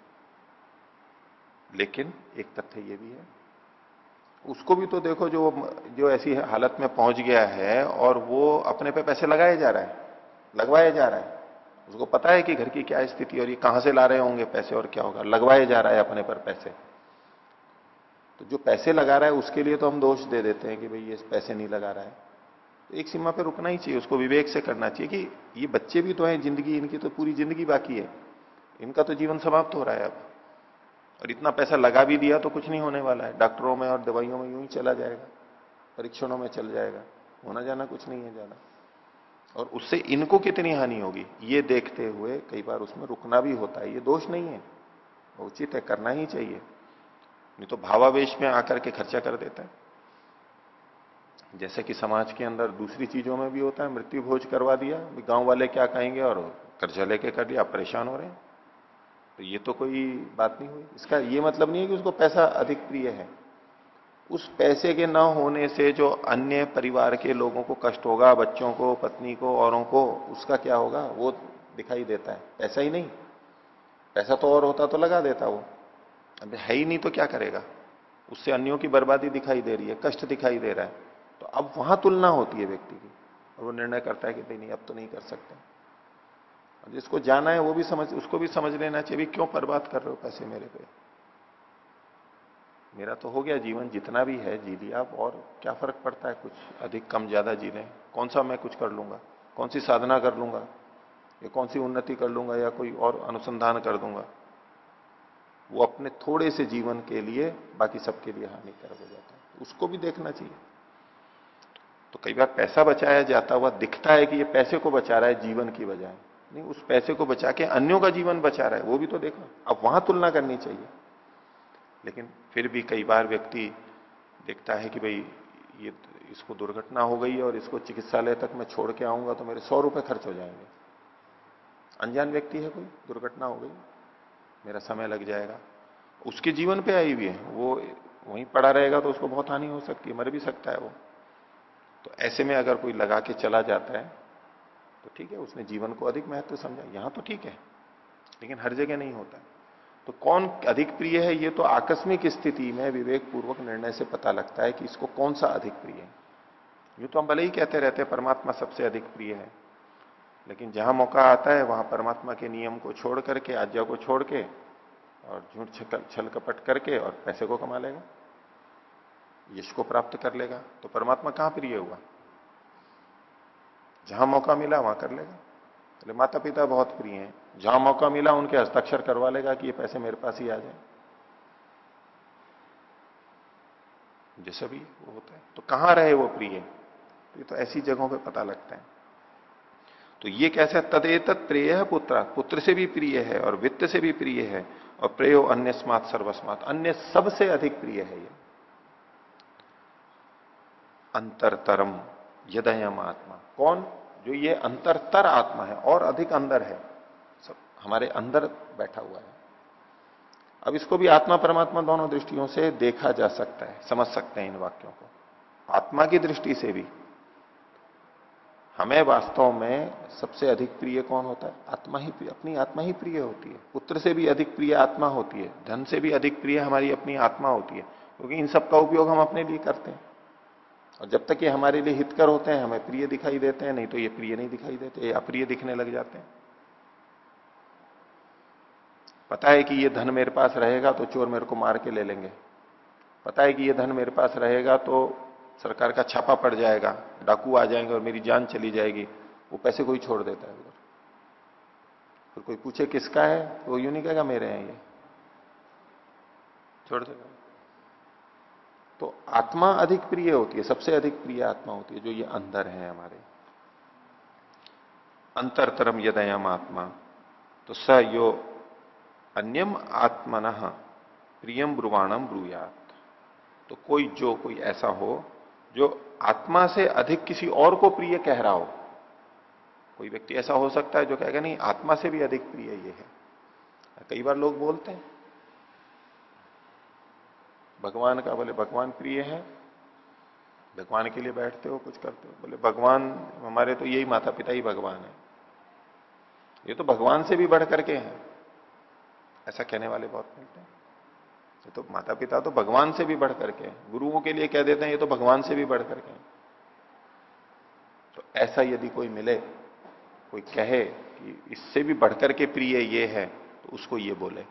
लेकिन एक तथ्य ये भी है। उसको भी तो देखो जो जो ऐसी हालत में पहुँच गया है और वो अपने पे पैसे लगाए जा रहा है। लगवाए जा रहा है। उसको पता है कि घर की क्या स्थिति और ये कहाँ से ला रहे होंगे पैसे और क्या होगा। लगवाए जा रहा है अपने पर पैसे। तो जो पैसे लगा रहा है, उसके लिए तो हम दोष दे देते हैं कि भाई ये पैसे नहीं लगा रहा है। तो एक सीमा पे रुकना ही चाहिए, उसको विवेक से करना चाहिए कि ये बच्चे भी तो हैं, ज़िंदगी, इनकी तो पूरी ज़िंदगी बाकी है। इनका तो जीवन समाप्त हो रहा है अब। और इतना पैसा लगा भी दिया तो कुछ नहीं होने वाला है। डॉक्टरों में और दवाइयों में यूँ ही चला जाएगा, परीक्षणों में चल जाएगा, होना जाना कुछ नहीं है ज़्यादा। और उससे इनको कितनी हानि होगी? ये देखते हुए कई बार उसमें रुकना भी होता है, ये दोष नहीं है। उचित है, करना ही चाहिए। नहीं तो भावावेश में आकर के खर्चा कर देता है। जैसे कि समाज के अंदर दूसरी चीज़ों में भी होता है, मृत्यु भोज करवा दिया गाँव वाले क्या कहेंगे और कर्जा लेके कर दिया परेशान हो रहे हैं। तो ये तो कोई बात नहीं हुई। इसका ये मतलब नहीं है कि उसको पैसा अधिक प्रिय है। उस पैसे के ना होने से जो अन्य परिवार के लोगों को कष्ट होगा, बच्चों को, पत्नी को, औरों को, उसका क्या होगा? वो दिखाई देता है। पैसा ही नहीं। पैसा तो और होता तो लगा देता वो। अब है ही नहीं तो क्या करेगा? उससे अन्यों की बर्बादी दिखाई दे रही है, कष्ट दिखाई दे रहा है। तो अब वहाँ तुलना होती है व्यक्ति की और वो निर्णय करता है कि नहीं नहीं, अब तो नहीं कर सकते। जिसको जाना है वो भी समझ, उसको भी समझ लेना चाहिए क्यों बर्बाद कर रहे हो पैसे मेरे पे? मेरा तो हो गया जीवन, जितना भी है जी लिया। और क्या फ़र्क पड़ता है? कुछ अधिक, कम, ज़्यादा जी कौन सा मैं कुछ कर लूँगा? कौन सी साधना कर लूँगा? या कौन सी उन्नति कर लूँगा? या कोई और अनुसंधान कर दूँगा? वो अपने थोड़े से जीवन के लिए, बाकी सबके लिए हानिकारक हो जाता है। उसको भी देखना चाहिए। तो कई बार पैसा बचाया जाता हुआ दिखता है कि ये पैसे को बचा रहा है जीवन की बजाय। नहीं, उस पैसे को बचा के अन्यों का जीवन बचा रहा है, वो भी तो देखो। अब वहाँ तुलना करनी चाहिए। लेकिन फिर भी कई बार व्यक्ति देखता है कि भाई, ये इसको दुर्घटना हो गई और इसको चिकित्सालय तक मैं छोड़ के आऊँगा तो मेरे सौ रुपए खर्च हो जाएँगे। अनजान व्यक्ति है कोई, दुर्घटना हो गई। मेरा समय लग जाएगा। उसके जीवन पे आई हुई है। वो वहीं पड़ा रहेगा तो उसको बहुत हानि हो सकती है, मर भी सकता है वो। तो ऐसे में अगर कोई लगा के चला जाता है तो ठीक है, उसने जीवन को अधिक महत्व समझा। यहाँ तो ठीक है, लेकिन हर जगह नहीं होता। तो कौन अधिक प्रिय है, ये तो आकस्मिक स्थिति में विवेक पूर्वक निर्णय से पता लगता है कि इसको कौन सा अधिक प्रिय है। यूँ तो हम भले ही कहते रहते हैं, परमात्मा सबसे अधिक प्रिय है। लेकिन जहाँ मौका आता है, वहाँ परमात्मा के नियम को छोड़ करके, आज्ञा को छोड़ के, और झूठ छल कपट करके और पैसे को कमा लेगा। यश को प्राप्त कर लेगा। तो परमात्मा कहाँ प्रिय हुआ? जहाँ मौका मिला, वहाँ कर लेगा। तो माता पिता बहुत प्रिय हैं। जहाँ मौका मिला, उनके हस्ताक्षर करवा लेगा कि ये पैसे मेरे पास ही आ जाए। जैसा भी वो होता है। तो कहाँ रहे वो प्रिय? तो ये तो ऐसी जगहों पे पता लगता है। तो ये कैसे तदेत प्रिय है पुत्र? पुत्र से भी प्रिय है और वित्त से भी प्रिय है और प्रेयो अन्य स्मात सर्वस्मात। अन्य सबसे अधिक प्रिय है ये। अंतरतरम यदयम आत्मा। कौन? जो ये अंतरतर आत्मा है, और अधिक अंदर है। सब हमारे अंदर बैठा हुआ है। अब इसको भी आत्मा परमात्मा दोनों दृष्टियों से देखा जा सकता है, समझ सकते हैं इन वाक्यों को। आत्मा की दृष्टि से भी। हमें वास्तव में सबसे अधिक प्रिय कौन होता है? आत्मा ही प्रिय, अपनी आत्मा ही प्रिय होती है। पुत्र से भी अधिक प्रिय आत्मा होती है, धन से भी अधिक प्रिय हमारी अपनी आत्मा होती है, क्योंकि इन सब का उपयोग हम अपने लिए करते हैं। और जब तक ये हमारे लिए हितकर होते हैं, हमें प्रिय दिखाई देते हैं, नहीं तो ये प्रिय नहीं दिखाई देते, ये अप्रिय दिखने लग जाते हैं। पता है कि ये धन मेरे पास रहेगा तो चोर मेरे को मार के ले लेंगे। पता है कि ये धन मेरे पास रहेगा तो सरकार का छापा पड़ जाएगा, डाकू आ जाएँगे और मेरी जान चली जाएगी, वो पैसे कोई छोड़ देता है उधर। फिर कोई पूछे किसका है तो वो यूँ नहीं कहेगा मेरे हैं ये। छोड़ देगा तो आत्मा अधिक प्रिय होती है, सबसे अधिक प्रिय आत्मा होती है, जो ये अंदर है हमारे। अंतरतरम यदयम आत्मा तो स यो अन्यम आत्मन प्रियम ब्रुवाणम ब्रुयात। तो कोई जो कोई ऐसा हो जो आत्मा से अधिक किसी और को प्रिय कह रहा हो, कोई व्यक्ति ऐसा हो सकता है जो कहेगा, नहीं, आत्मा से भी अधिक प्रिय ये है। कई बार लोग बोलते हैं, भगवान का बोले, भगवान प्रिय है। भगवान के लिए बैठते हो, कुछ करते हो, बोले, भगवान, हमारे तो यही माता पिता ही भगवान है। ये तो भगवान से भी बढ़ करके हैं। ऐसा कहने वाले बहुत मिलते हैं। ये तो माता पिता तो भगवान से भी बढ़ करके गुरुओं के लिए कह देते हैं, ये तो भगवान से भी बढ़ करके तो ऐसा यदि कोई मिले, कोई कहे कि इससे भी बढ़कर के प्रिय ये है तो उसको ये बोले।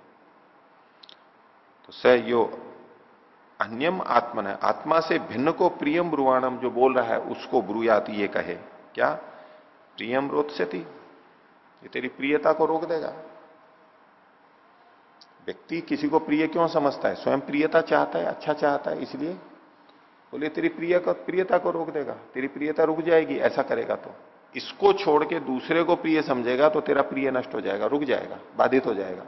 तो स यो अन्यम आत्मन है। आत्मा से भिन्न को प्रियम ब्रुवाणम जो बोल रहा है, उसको ब्रुयात ये कहे। क्या? प्रियम रोत रोत्स्यति। ये तेरी प्रियता को रोक देगा। व्यक्ति किसी को प्रिय क्यों समझता है? स्वयं प्रियता चाहता है अच्छा चाहता है, इसलिए? बोले, तेरी प्रिय को, प्रियता को रोक देगा। तेरी प्रियता रुक जाएगी, ऐसा करेगा तो। इसको छोड़ के दूसरे को प्रिय समझेगा तो तेरा प्रिय नष्ट हो जाएगा, रुक जाएगा, बाधित हो जाएगा।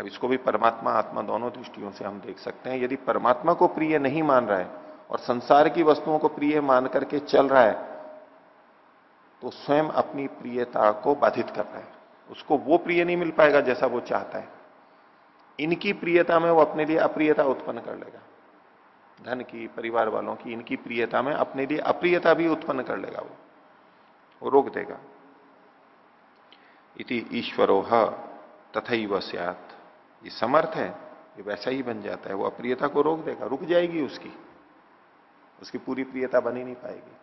अब इसको भी परमात्मा, आत्मा दोनों दृष्टियों से हम देख सकते हैं। यदि परमात्मा को प्रिय नहीं मान रहा है और संसार की वस्तुओं को प्रिय मान करके चल रहा है तो स्वयं अपनी प्रियता को बाधित कर रहा है। उसको वो प्रिय नहीं मिल पाएगा जैसा वो चाहता है। इनकी प्रियता में वो अपने लिए अप्रियता उत्पन्न कर लेगा। धन की, परिवार वालों की इनकी प्रियता में अपने लिए अप्रियता भी उत्पन्न कर लेगा वो। वो रोक देगा। इति ईश्वरो तथा वस्यात ये समर्थ है, ये वैसा ही बन जाता है। वो अप्रियता को रोक देगा, रुक जाएगी उसकी। उसकी पूरी प्रियता बनी नहीं पाएगी।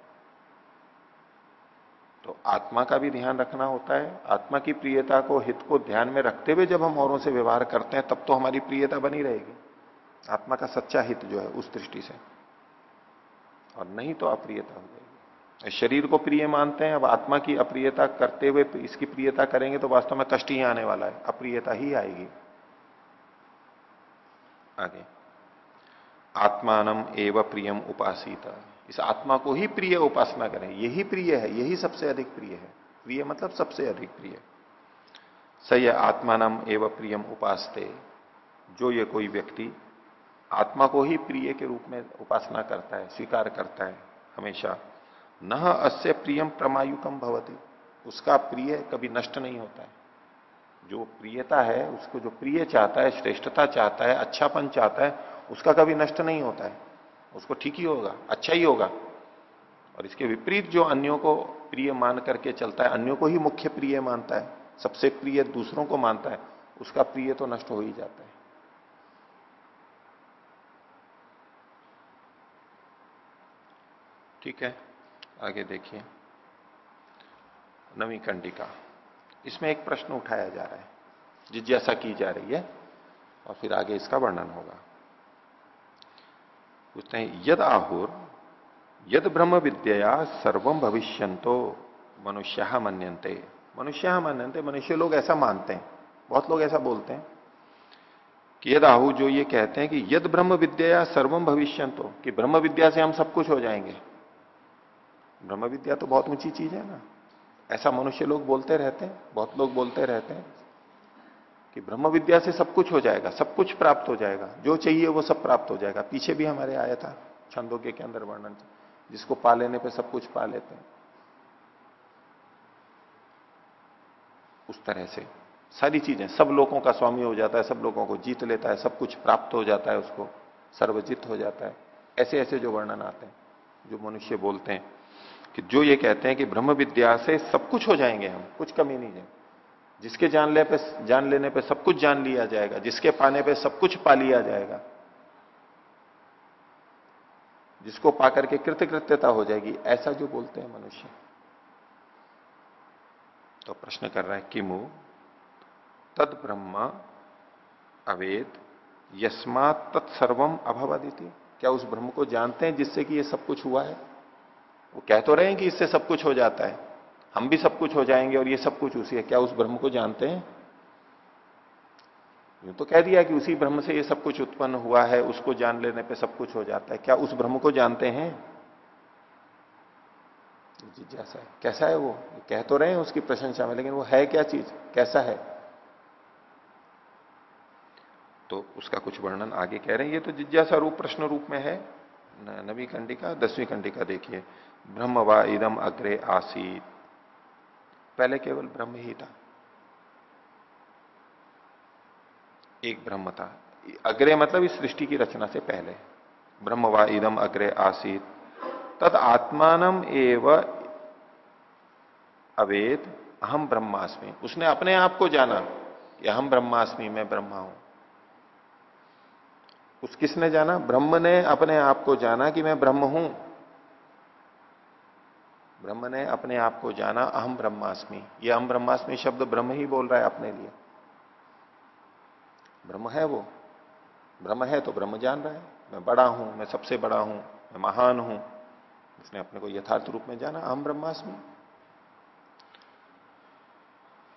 तो आत्मा का भी ध्यान रखना होता है। आत्मा की प्रियता को, हित को ध्यान में रखते हुए जब हम औरों से व्यवहार करते हैं, तब तो हमारी प्रियता बनी रहेगी। आत्मा का सच्चा हित जो है, उस दृष्टि से। और नहीं तो अप्रियता हो जाएगी। शरीर को प्रिय मानते हैं, अब आत्मा की अप्रियता करते हुए इसकी प्रियता करेंगे तो वास्तव में कष्ट ही आने वाला है। अप्रियता ही आएगी। आगे। आत्मानम एव प्रियम उपासिता। इस आत्मा को ही प्रिय उपासना करें। यही प्रिय है, यही सबसे अधिक प्रिय है। प्रिय मतलब सबसे अधिक प्रिय। सय आत्मानम एवं प्रियम उपासते। जो ये कोई व्यक्ति आत्मा को ही प्रिय के रूप में उपासना करता है, स्वीकार करता है, हमेशा न अस्य प्रियम प्रमायुकम भवती। उसका प्रिय कभी नष्ट नहीं होता है। जो प्रियता है, उसको जो प्रिय चाहता है, श्रेष्ठता चाहता है, अच्छापन चाहता है, उसका कभी नष्ट नहीं होता है। उसको ठीक ही होगा अच्छा ही होगा। और इसके विपरीत जो अन्यों को प्रिय मान करके चलता है, अन्यों को ही मुख्य प्रिय मानता है, सबसे प्रिय दूसरों को मानता है, उसका प्रिय तो नष्ट हो ही जाता है। ठीक है, आगे देखिए। नवी कंडिका इसमें एक प्रश्न उठाया जा रहा है, जिज्ञासा की जा रही है, और फिर आगे इसका वर्णन होगा। पूछते हैं, यद आहुर, यद ब्रह्म विद्या सर्वम भविष्यंतो मनुष्य मनते मनुष्य मनते मनुष्य लोग ऐसा मानते हैं, बहुत लोग ऐसा बोलते हैं कि यद आहु जो ये कहते हैं कि यद ब्रह्म विद्या सर्वम भविष्यंतो कि ब्रह्म विद्या से हम सब कुछ हो जाएँगे। ब्रह्म विद्या तो बहुत ऊँची चीज़ है ना। ऐसा मनुष्य लोग बोलते रहते हैं, बहुत लोग बोलते रहते हैं। कि ब्रह्म विद्या से सब कुछ हो जाएगा, सब कुछ प्राप्त हो जाएगा। जो चाहिए वो सब प्राप्त हो जाएगा। पीछे भी हमारे आया था छंदोग्य के अंदर वर्णन जिसको पा लेने पर सब कुछ पा लेते हैं। उस तरह से सारी चीज़ें, सब लोगों का स्वामी हो जाता है, सब लोगों को जीत लेता है, सब कुछ प्राप्त हो जाता है, उसको सर्वजित हो जाता है। ऐसे ऐसे जो वर्णन आते हैं, जो मनुष्य बोलते हैं, कि जो ये कहते हैं कि ब्रह्म विद्या से सब कुछ हो जाएँगे हम, कुछ कमी नहीं है। जिसके जान ले पे, जान लेने पे सब कुछ जान लिया जाएगा, जिसके पाने पे सब कुछ पा लिया जाएगा, जिसको पाकर के कृतकृत्यता हो जाएगी, ऐसा जो बोलते हैं मनुष्य। तो प्रश्न कर रहा है, किमु? तद ब्रह्म अवेद, यस्मात तत्सर्वम अभवदिति। क्या उस ब्रह्म को जानते हैं जिससे कि ये सब कुछ हुआ है? वो कह तो रहे हैं कि इससे सब कुछ हो जाता है। हम भी सब कुछ हो जाएँगे और ये सब कुछ उसी है। क्या उस ब्रह्म को जानते हैं? यूँ तो कह दिया कि उसी ब्रह्म से ये सब कुछ उत्पन्न हुआ है, उसको जान लेने पे सब कुछ हो जाता है। क्या उस ब्रह्म को जानते हैं? जिज्ञासा है। कैसा है वो? कह तो रहे हैं उसकी प्रशंसा में, लेकिन वो है क्या चीज़? कैसा है? तो उसका कुछ वर्णन आगे कह रहे हैं। ये तो जिज्ञासा रूप, प्रश्न रूप में है। नवी कंडिका दसवीं कंडिका देखिए। ब्रह्म व इदम अग्रे आसीत। पहले केवल ब्रह्म ही था। एक ब्रह्म था। अग्रे मतलब इस सृष्टि की रचना से पहले। ब्रह्म व इदम अग्रे आसीत। तद आत्मान एव अवेद अहम ब्रह्मास्मि। उसने अपने आप को जाना कि अहम ब्रह्मास्मि, मैं ब्रह्मा हूँ। उस किसने जाना? ब्रह्म ने अपने आप को जाना कि मैं ब्रह्म हूँ। ब्रह्म ने अपने आप को जाना अहम ब्रह्मास्मि। ये अहम ब्रह्मास्मि शब्द ब्रह्म ही बोल रहा है अपने लिए। ब्रह्म है वो। ब्रह्म है तो ब्रह्म जान रहा है। मैं बड़ा हूँ, मैं सबसे बड़ा हूँ, मैं महान हूँ। उसने अपने को यथार्थ रूप में जाना अहम ब्रह्मास्मि।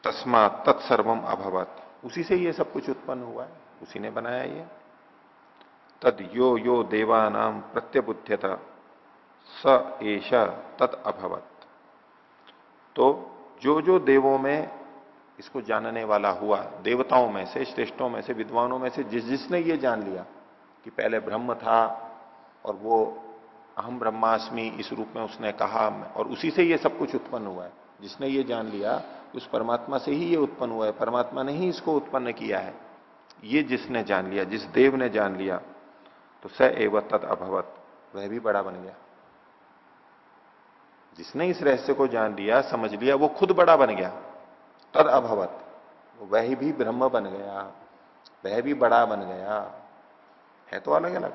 तस्मा तत्सर्वम अभवत। उसी से ये सब कुछ उत्पन्न हुआ है। उसी ने बनाया ये। तद यो यो देवानाम प्रत्यबुद्ध्यत स एश तत् अभवत। तो जो जो देवों में इसको जानने वाला हुआ, देवताओं में से, श्रेष्ठों में से, विद्वानों में से जिस जिसने ये जान लिया कि पहले ब्रह्म था और वो अहम ब्रह्मास्मि इस रूप में उसने कहा और उसी से ये सब कुछ उत्पन्न हुआ है। जिसने ये जान लिया, उस परमात्मा से ही ये उत्पन्न हुआ है। परमात्मा ने ही इसको उत्पन्न किया है। ये जिसने जान लिया, जिस देव ने जान लिया तो स एव तद अभवत। वह भी बड़ा बन गया। जिसने इस रहस्य को जान लिया, समझ लिया, वो खुद बड़ा बन गया। तद अभवत। वह भी ब्रह्म बन गया, वह भी बड़ा बन गया। है तो अलग अलग।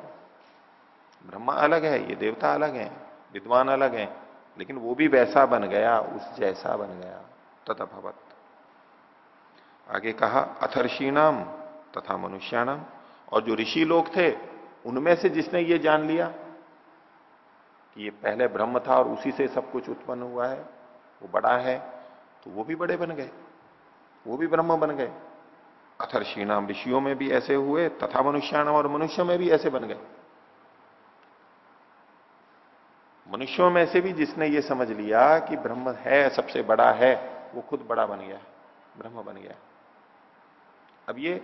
ब्रह्मा अलग है, ये देवता अलग है, विद्वान अलग है, लेकिन वो भी वैसा बन गया, उस जैसा बन गया। तद अभवत। आगे कहा, अथर्षीणाम तथा मनुष्याणाम। और जो ऋषि लोग थे, उनमें से जिसने ये जान लिया कि ये पहले ब्रह्म था और उसी से सब कुछ उत्पन्न हुआ है, वो बड़ा है तो वो भी बड़े बन गए, वो भी ब्रह्म बन गए। अथर्षीणाम ऋषियों में भी ऐसे हुए, तथा मनुष्याणाम और मनुष्यों में भी ऐसे बन गए। मनुष्यों में से भी जिसने ये समझ लिया कि ब्रह्म है, सबसे बड़ा है, वो खुद बड़ा बन गया, ब्रह्म बन गया। अब ये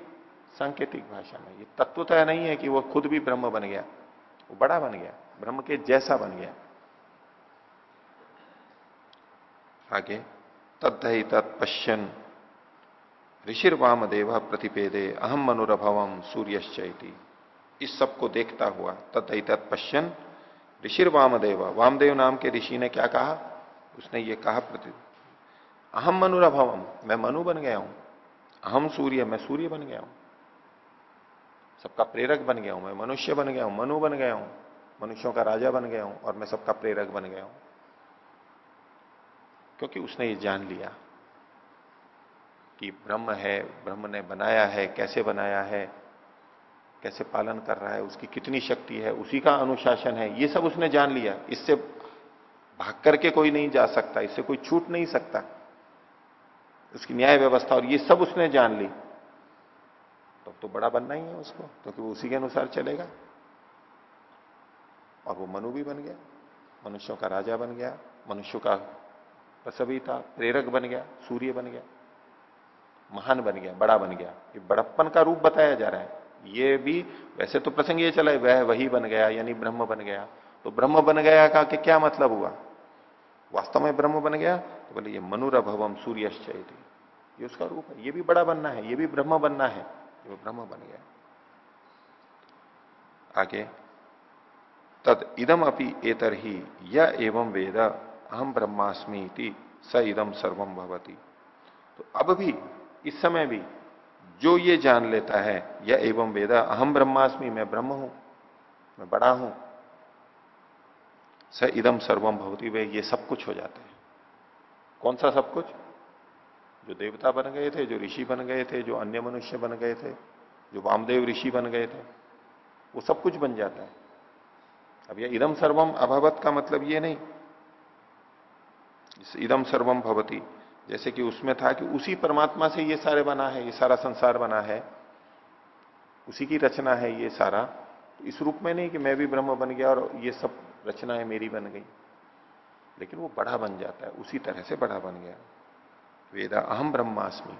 सांकेतिक भाषा में, ये तत्वतः नहीं है कि वो खुद भी ब्रह्म बन गया, वो बड़ा बन गया। ब्रह्म के जैसा बन गया। आगे तद्धि तत्पश्यन ऋषिर वामदेव प्रतिपेदे अहम मनुरभवम सूर्यश्चैती। इस सबको देखता हुआ तद्धि तत्पश्यन ऋषिर वामदेव वामदेव नाम के ऋषि ने क्या कहा? उसने ये कहा प्रति अहम मनुरभवम मैं मनु बन गया हूँ। अहम सूर्य, मैं सूर्य बन गया हूँ। सबका प्रेरक बन गया हूँ, मैं मनुष्य बन गया हूँ, मनु बन गया हूँ। मनुष्यों का राजा बन गया हूँ और मैं सबका प्रेरक बन गया हूँ। क्योंकि उसने ये जान लिया कि ब्रह्म है ब्रह्म ने बनाया है कैसे बनाया है कैसे पालन कर रहा है उसकी कितनी शक्ति है उसी का अनुशासन है ये सब उसने जान लिया। इससे भाग करके कोई नहीं जा सकता इससे कोई छूट नहीं सकता। उसकी न्याय व्यवस्था और ये सब उसने जान ली। तब तो, तो बड़ा बनना ही है उसको क्योंकि तो वो उसी के अनुसार चलेगा। और वो मनु भी बन गया, मनुष्यों का राजा बन गया, मनुष्यों का प्रसवी था, प्रेरक बन गया, सूर्य बन गया, महान बन गया, बड़ा बन गया। ये बड़प्पन का रूप बताया जा रहा है। ये भी, वैसे तो प्रसंग ये चला है, वह वही बन गया, यानी ब्रह्म बन गया। तो ब्रह्म बन गया का कि क्या मतलब हुआ? वास्तव में ब्रह्म बन गया तो बोले, ये मनुरभवम सूर्यश्चय ये उसका रूप है। ये भी बड़ा बनना है, ये भी ब्रह्म बनना है। ये ब्रह्म बन गया। आगे तद इदम अपनी एतर ही यह एवं वेद अहम ब्रह्मास्मि स इदम सर्वम भवती। तो अब भी इस समय भी जो ये जान लेता है यह एवं वेद अहम ब्रह्मास्मि, मैं ब्रह्म हूँ, मैं बड़ा हूँ, स इदम सर्वम भवती, वे ये सब कुछ हो जाते हैं। कौन सा सब कुछ? जो देवता बन गए थे, जो ऋषि बन गए थे, जो अन्य मनुष्य बन गए थे, जो वामदेव ऋषि बन गए थे, वो सब कुछ बन जाता है। अब यह इदम सर्वम अभवत का मतलब ये नहीं। इदम सर्वम भवती। जैसे कि उसमें था कि उसी परमात्मा से ये सारे बना है, ये सारा संसार बना है। उसी की रचना है ये सारा। इस रूप में नहीं कि मैं भी ब्रह्म बन गया और ये सब रचनाएँ मेरी बन गई। लेकिन वो बड़ा बन जाता है, उसी तरह से बड़ा बन गया। वेदा अहम ब्रह्मास्मि।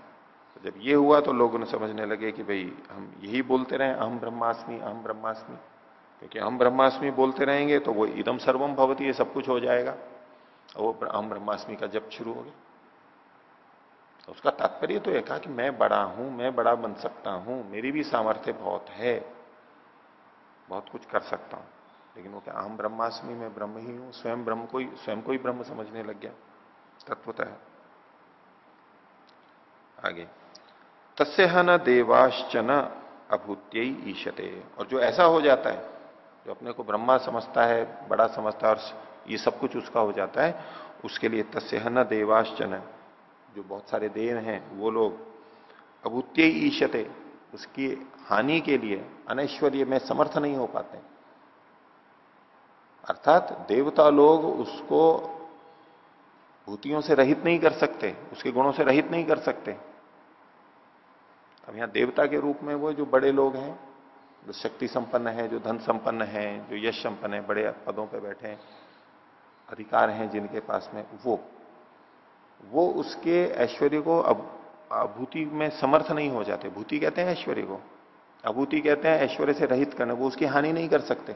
तो जब ये हुआ तो लोगों ने समझने लगे कि भाई हम यही बोलते रहे अहम ब्रह्मास्मि अहम ब्रह्मास्मि। क्योंकि हम ब्रह्मास्मि बोलते रहेंगे तो वो इदम सर्वम भवती, ये सब कुछ हो जाएगा। वो हम ब्रह्मास्मि का जब शुरू हो गया। तो उसका तात्पर्य तो यह कहा कि मैं बड़ा हूँ, मैं बड़ा बन सकता हूँ, मेरी भी सामर्थ्य बहुत है, बहुत कुछ कर सकता हूँ। लेकिन वो क्या अहम ब्रह्मास्मि में ब्रह्म ही हूँ, स्वयं ब्रह्म को ही, स्वयं को ही ब्रह्म समझने लग गया, तत्वतः। आगे तस्य न देवाश्चन अभूत्य ईशते। और जो ऐसा हो जाता है जो अपने को ब्रह्मा समझता है, बड़ा समझता है और ये सब कुछ उसका हो जाता है, उसके लिए तस्य न देवाश्चन जो बहुत सारे देव हैं, वो लोग अभूत्य ईशते उसकी हानि के लिए, अनैश्वर्य में समर्थ नहीं हो पाते। अर्थात देवता लोग उसको भूतियों से रहित नहीं कर सकते, उसके गुणों से रहित नहीं कर सकते। अब यहाँ देवता के रूप में वो जो बड़े लोग हैं जो शक्ति संपन्न है, जो धन संपन्न है, जो यश संपन्न है, बड़े पदों पर बैठे हैं, अधिकार हैं जिनके पास में, वो वो उसके ऐश्वर्य को अब अभूति में समर्थ नहीं हो जाते। भूति कहते हैं ऐश्वर्य को। अभूति कहते हैं ऐश्वर्य से रहित करने, वो उसकी हानि नहीं कर सकते।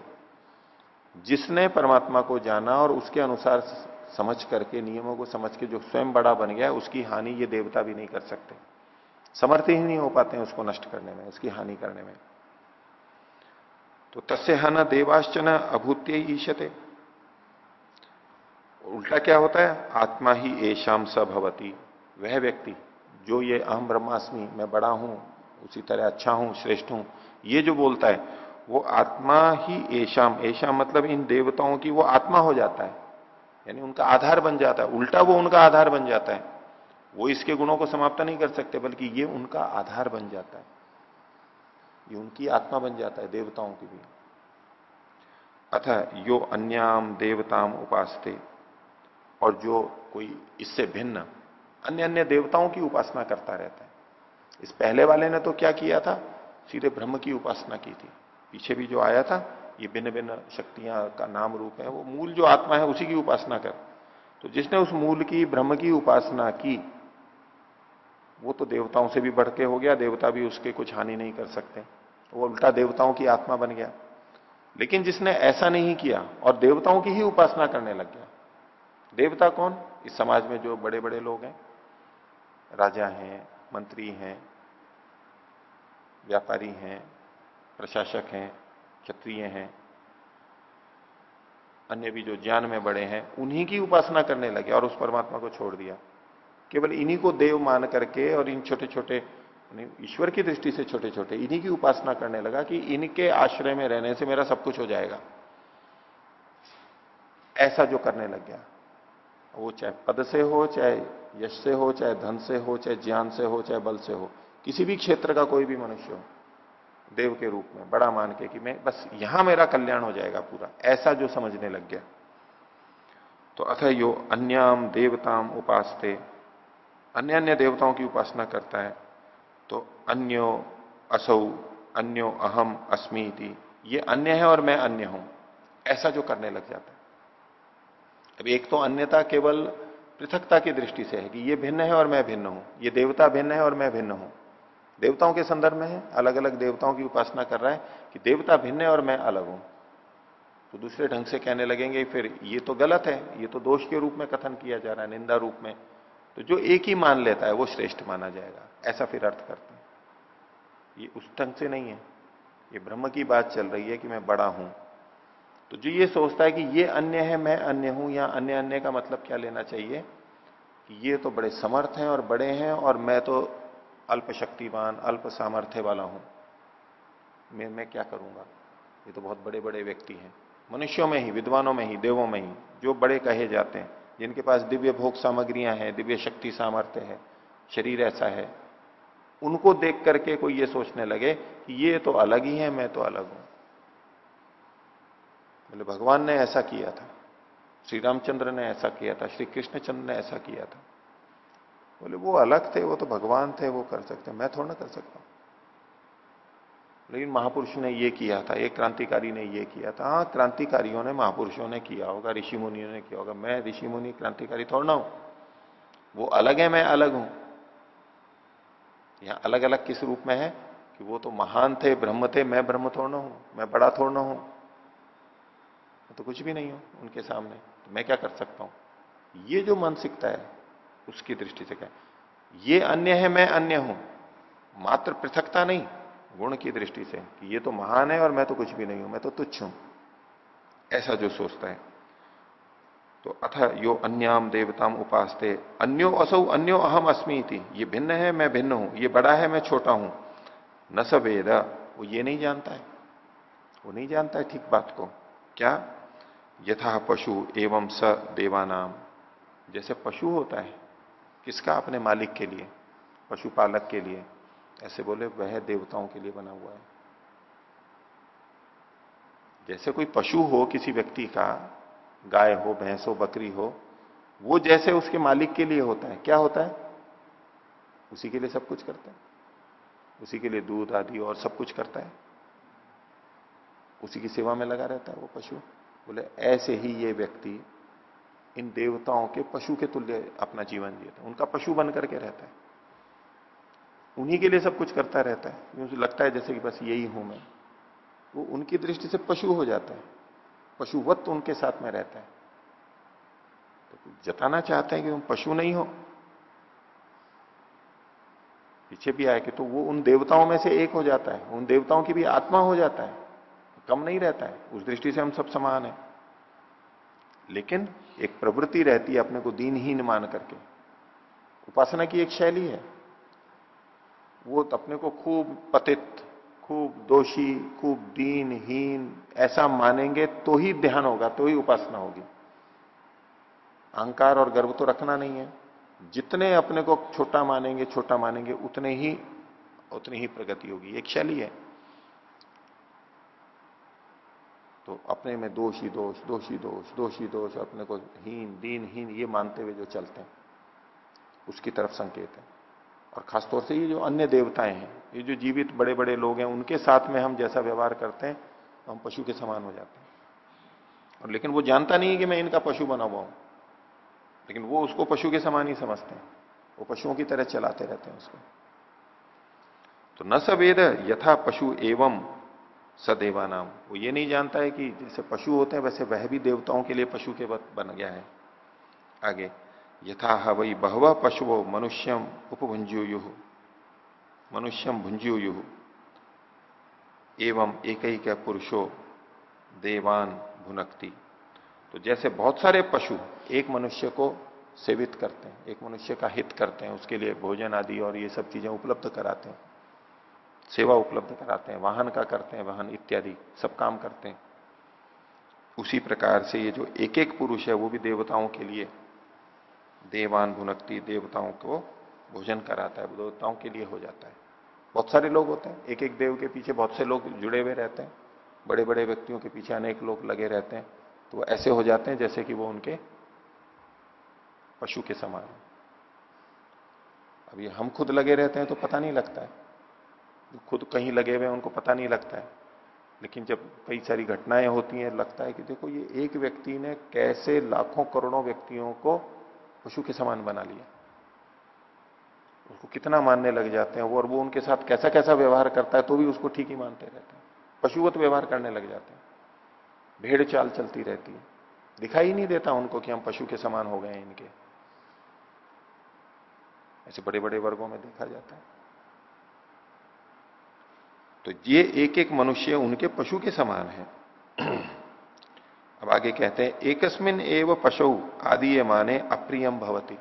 जिसने परमात्मा को जाना और उसके अनुसार समझ करके, नियमों को समझ के जो स्वयं बड़ा बन गया, उसकी हानि ये देवता भी नहीं कर सकते। समर्थ ही नहीं हो पाते हैं उसको नष्ट करने में, उसकी हानि करने में। तो तस्य हन देवाश्चन अभूत्य ईशते उल्टा क्या होता है? आत्मा ही एशाम स भवती। वह व्यक्ति, जो ये अहम ब्रह्मास्मि, मैं बड़ा हूँ, उसी तरह अच्छा हूँ, श्रेष्ठ हूँ, ये जो बोलता है, वो आत्मा ही एशाम ऐशा मतलब इन देवताओं की वो आत्मा हो जाता है। यानी उनका आधार बन जाता है। उल्टा वो उनका आधार बन जाता है। वो इसके गुणों को समाप्त नहीं कर सकते, बल्कि ये उनका आधार बन जाता है। ये उनकी आत्मा बन जाता है, देवताओं की भी। अथ यो अन्याम देवताम उपासते। और जो कोई इससे भिन्न, अन्य अन्य देवताओं की उपासना करता रहता है। इस पहले वाले ने तो क्या किया था? सीधे ब्रह्म की उपासना की थी। पीछे भी जो आया था, ये भिन्न भिन्न शक्तियाँ का नाम रूप है, वो मूल जो आत्मा है, उसी की उपासना कर। तो जिसने उस मूल की, ब्रह्म की उपासना की वो तो देवताओं से भी बढ़ के हो गया, देवता भी उसके कुछ हानि नहीं कर सकते। वो उल्टा देवताओं की आत्मा बन गया। लेकिन जिसने ऐसा नहीं किया, और देवताओं की ही उपासना करने लग गया, देवता कौन? इस समाज में जो बड़े बड़े लोग हैं, राजा हैं, मंत्री हैं, व्यापारी हैं, प्रशासक हैं, क्षत्रिय हैं, अन्य भी जो ज्ञान में बड़े हैं, उन्हीं की उपासना करने लगे और उस परमात्मा को छोड़ दिया। केवल इन्हीं को देव मान करके और इन छोटे छोटे ईश्वर की दृष्टि से छोटे छोटे इन्हीं की उपासना करने लगा कि इनके आश्रय में रहने से मेरा सब कुछ हो जाएगा। ऐसा जो करने लग गया। वो चाहे पद से हो, चाहे यश से हो, चाहे धन से हो, चाहे ज्ञान से हो, चाहे बल से हो, किसी भी क्षेत्र का कोई भी मनुष्य हो, देव के रूप में, बड़ा मान के कि मैं, बस यहाँ मेरा कल्याण हो जाएगा पूरा। ऐसा जो समझने लग गया। तो अथ यो अन्याम देवताम उपासते। अन्य अन्य देवताओं की उपासना करता है तो अन्यो असौ, अन्यो अहम अस्मी ये अन्य है और मैं अन्य हूँ। ऐसा जो करने लग जाता है। अब एक तो अन्यता केवल पृथकता की दृष्टि से है कि ये भिन्न है और मैं भिन्न हूँ। ये देवता भिन्न है और मैं भिन्न हूँ। देवताओं के संदर्भ में है अलग अलग देवताओं की उपासना कर रहा है कि देवता भिन्न है और मैं अलग हूँ। तो दूसरे ढंग से कहने लगेंगे, फिर ये तो गलत है, ये तो दोष के रूप में कथन किया जा रहा है, निंदा रूप में। तो जो एक ही मान लेता है, वो श्रेष्ठ माना जाएगा। ऐसा फिर अर्थ करते हैं। ये उस ढंग से नहीं है। ये ब्रह्म की बात चल रही है कि मैं बड़ा हूँ। तो जो ये सोचता है कि ये अन्य है, मैं अन्य हूँ, या अन्य अन्य का मतलब क्या लेना चाहिए? कि ये तो बड़े समर्थ हैं और बड़े हैं, और मैं तो अल्प शक्तिवान अल्प सामर्थ्य वाला हूँ। मैं मैं क्या करूँगा? ये तो बहुत बड़े बड़े व्यक्ति हैं। मनुष्यों में ही, विद्वानों में ही, देवों में ही, जो बड़े कहे जाते हैं। जिनके पास दिव्य भोग सामग्रियाँ हैं, दिव्य शक्ति सामर्थ्य है, शरीर ऐसा है, उनको देख करके कोई ये सोचने लगे कि ये तो अलग ही है, मैं तो अलग हूँ। बोले, भगवान ने ऐसा किया था, श्री रामचंद्र ने ऐसा किया था, श्री कृष्णचंद्र ने ऐसा किया था। बोले, वो अलग थे, वो तो भगवान थे, वो कर सकते मैं थोड़ा ना कर सकता लेकिन महापुरुष ने ये किया था, एक क्रांतिकारी ने ये किया था। हाँ क्रांतिकारियों ने, महापुरुषों ने किया होगा ऋषि मुनियों ने किया होगा। मैं ऋषि मुनि क्रांतिकारी थोड़ा ना हूँ। वो अलग है, मैं अलग हूँ। यहाँ अलग अलग किस रूप में है? कि वो तो महान थे, ब्रह्म थे, मैं ब्रह्म थोड़ा हूँ, मैं बड़ा थोड़ा हूँ। तो कुछ भी नहीं हूँ उनके सामने। तो मैं क्या कर सकता हूँ? ये जो मानसिकता है, उसकी दृष्टि से क्या? ये अन्य है, मैं अन्य हूँ। मात्र पृथकता नहीं। गुण की दृष्टि से कि ये तो महान है और मैं तो कुछ भी नहीं हूँ, मैं तो तुच्छ हूँ। ऐसा जो सोचता है। तो अथ यो अन्याम देवताम उपासते, अन्यो असौ अन्यो अहम अस्मी थी ये भिन्न है, मैं भिन्न हूँ। ये बड़ा है, मैं छोटा हूँ। न स वेद। वो ये नहीं जानता है। वो नहीं जानता है ठीक बात को। क्या? यथा पशु एवं स देवानाम। जैसे पशु होता है, किसका? अपने मालिक के लिए, पशुपालक के लिए। ऐसे बोले, वह देवताओं के लिए बना हुआ है। जैसे कोई पशु हो, किसी व्यक्ति का, गाय हो, भैंस हो, बकरी हो, वो जैसे उसके मालिक के लिए होता है। क्या होता है? उसी के लिए सब कुछ करता है। उसी के लिए दूध आदि और सब कुछ करता है। उसी की सेवा में लगा रहता है वो पशु। बोले, ऐसे ही ये व्यक्ति इन देवताओं के पशु के तुल्य अपना जीवन जीता उनका पशु बन करके रहता है। उन्हीं के लिए सब कुछ करता रहता है। मुझे लगता है जैसे कि बस यही हूँ मैं। वो उनकी दृष्टि से पशु हो जाता है। पशुवत्त उनके साथ में रहता है। तो जताना चाहते हैं कि तुम पशु नहीं हो। पीछे भी आए कि तो वो उन देवताओं में से एक हो जाता है। उन देवताओं की भी आत्मा हो जाता है। कम नहीं रहता है। उस दृष्टि से हम सब समान है। लेकिन एक प्रवृत्ति रहती है अपने को दीनहीन मान करके। उपासना की एक शैली है। वो अपने को खूब पतित, खूब दोषी, खूब दीनहीन, ऐसा मानेंगे तो ही ध्यान होगा तो ही उपासना होगी। अहंकार और गर्व तो रखना नहीं है। जितने अपने को छोटा मानेंगे छोटा मानेंगे, उतने ही, उतनी ही प्रगति होगी। एक शैली है। तो अपने में दोषी दोष दोषी दोष दोषी दोष, अपने को हीन दीन हीन ये मानते हुए जो चलते हैं, उसकी तरफ़ संकेत है। और खासतौर से ये जो अन्य देवताएँ हैं, ये जो जीवित बड़े बड़े लोग हैं, उनके साथ में हम जैसा व्यवहार करते हैं तो हम पशु के समान हो जाते हैं। और लेकिन वो जानता नहीं है कि मैं इनका पशु बना हुआ हूँ। लेकिन वो उसको पशु के समान ही समझते हैं। वो पशुओं की तरह चलाते रहते हैं उसको। तो न सवेद यथा पशु एवं सदेवा नाम वो ये नहीं जानता है कि जैसे पशु होते हैं, वैसे वह भी देवताओं के लिए पशु के बन गया है। आगे। यथा वही बहव पशुओ मनुष्यम उपभुंज्यु मनुष्यम भुंज्यु एवं एक ही क्या पुरुषो देवान भुनकती। तो जैसे बहुत सारे पशु एक मनुष्य को सेवित करते हैं, एक मनुष्य का हित करते हैं, उसके लिए भोजन आदि और ये सब चीज़ें उपलब्ध कराते हैं, सेवा उपलब्ध कराते हैं, वाहन का करते हैं, वाहन इत्यादि सब काम करते हैं। उसी प्रकार से ये जो एक एक पुरुष है वो भी देवताओं के लिए देवान भुनकती देवताओं को भोजन कराता है, देवताओं के लिए हो जाता है। बहुत सारे लोग होते हैं एक एक देव के पीछे बहुत से लोग जुड़े हुए रहते हैं बड़े बड़े व्यक्तियों के पीछे अनेक लोग लगे रहते हैं तो ऐसे हो जाते हैं जैसे कि वो उनके पशु के समान अभी हम खुद लगे रहते हैं तो पता नहीं लगता है। खुद कहीं लगे हुए हैं, उनको पता नहीं लगता है। लेकिन जब कई सारी घटनाएँ होती हैं, लगता है कि देखो ये एक व्यक्ति ने कैसे लाखों करोड़ों व्यक्तियों को पशु के समान बना लिया। उसको कितना मानने लग जाते हैं वो और वो उनके साथ कैसा कैसा व्यवहार करता है तो भी उसको ठीक ही मानते रहते हैं। पशुवत व्यवहार करने लग जाते हैं। भेड़ चाल चलती रहती है। दिखाई नहीं देता उनको कि हम पशु के समान हो गए इनके। ऐसे बड़े बड़े वर्गों में देखा जाता है। तो ये एक एक मनुष्य उनके पशु के समान है। अब आगे कहते हैं, एकस्मिन एव पशु आदि ये माने अप्रियम भवती।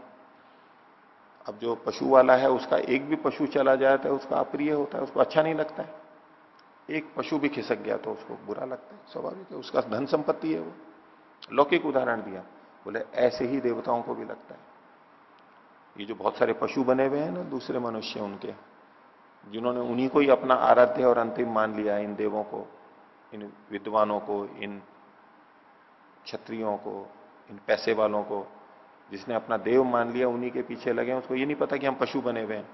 अब जो पशु वाला है, उसका एक भी पशु चला जाए तो उसका अप्रिय होता है, उसको अच्छा नहीं लगता है। एक पशु भी खिसक गया तो उसको बुरा लगता है, स्वाभाविक है, उसका धन संपत्ति है वो। लौकिक उदाहरण दिया, बोले, ऐसे ही देवताओं को भी लगता है। ये जो बहुत सारे पशु बने हुए हैं ना, दूसरे मनुष्य उनके, जिन्होंने उन्हीं को ही अपना आराध्य और अंतिम मान लिया, इन देवों को, इन विद्वानों को, इन क्षत्रियों को, इन पैसे वालों को, जिसने अपना देव मान लिया, उन्हीं के पीछे लगे उसको ये नहीं पता कि हम पशु बने हुए हैं।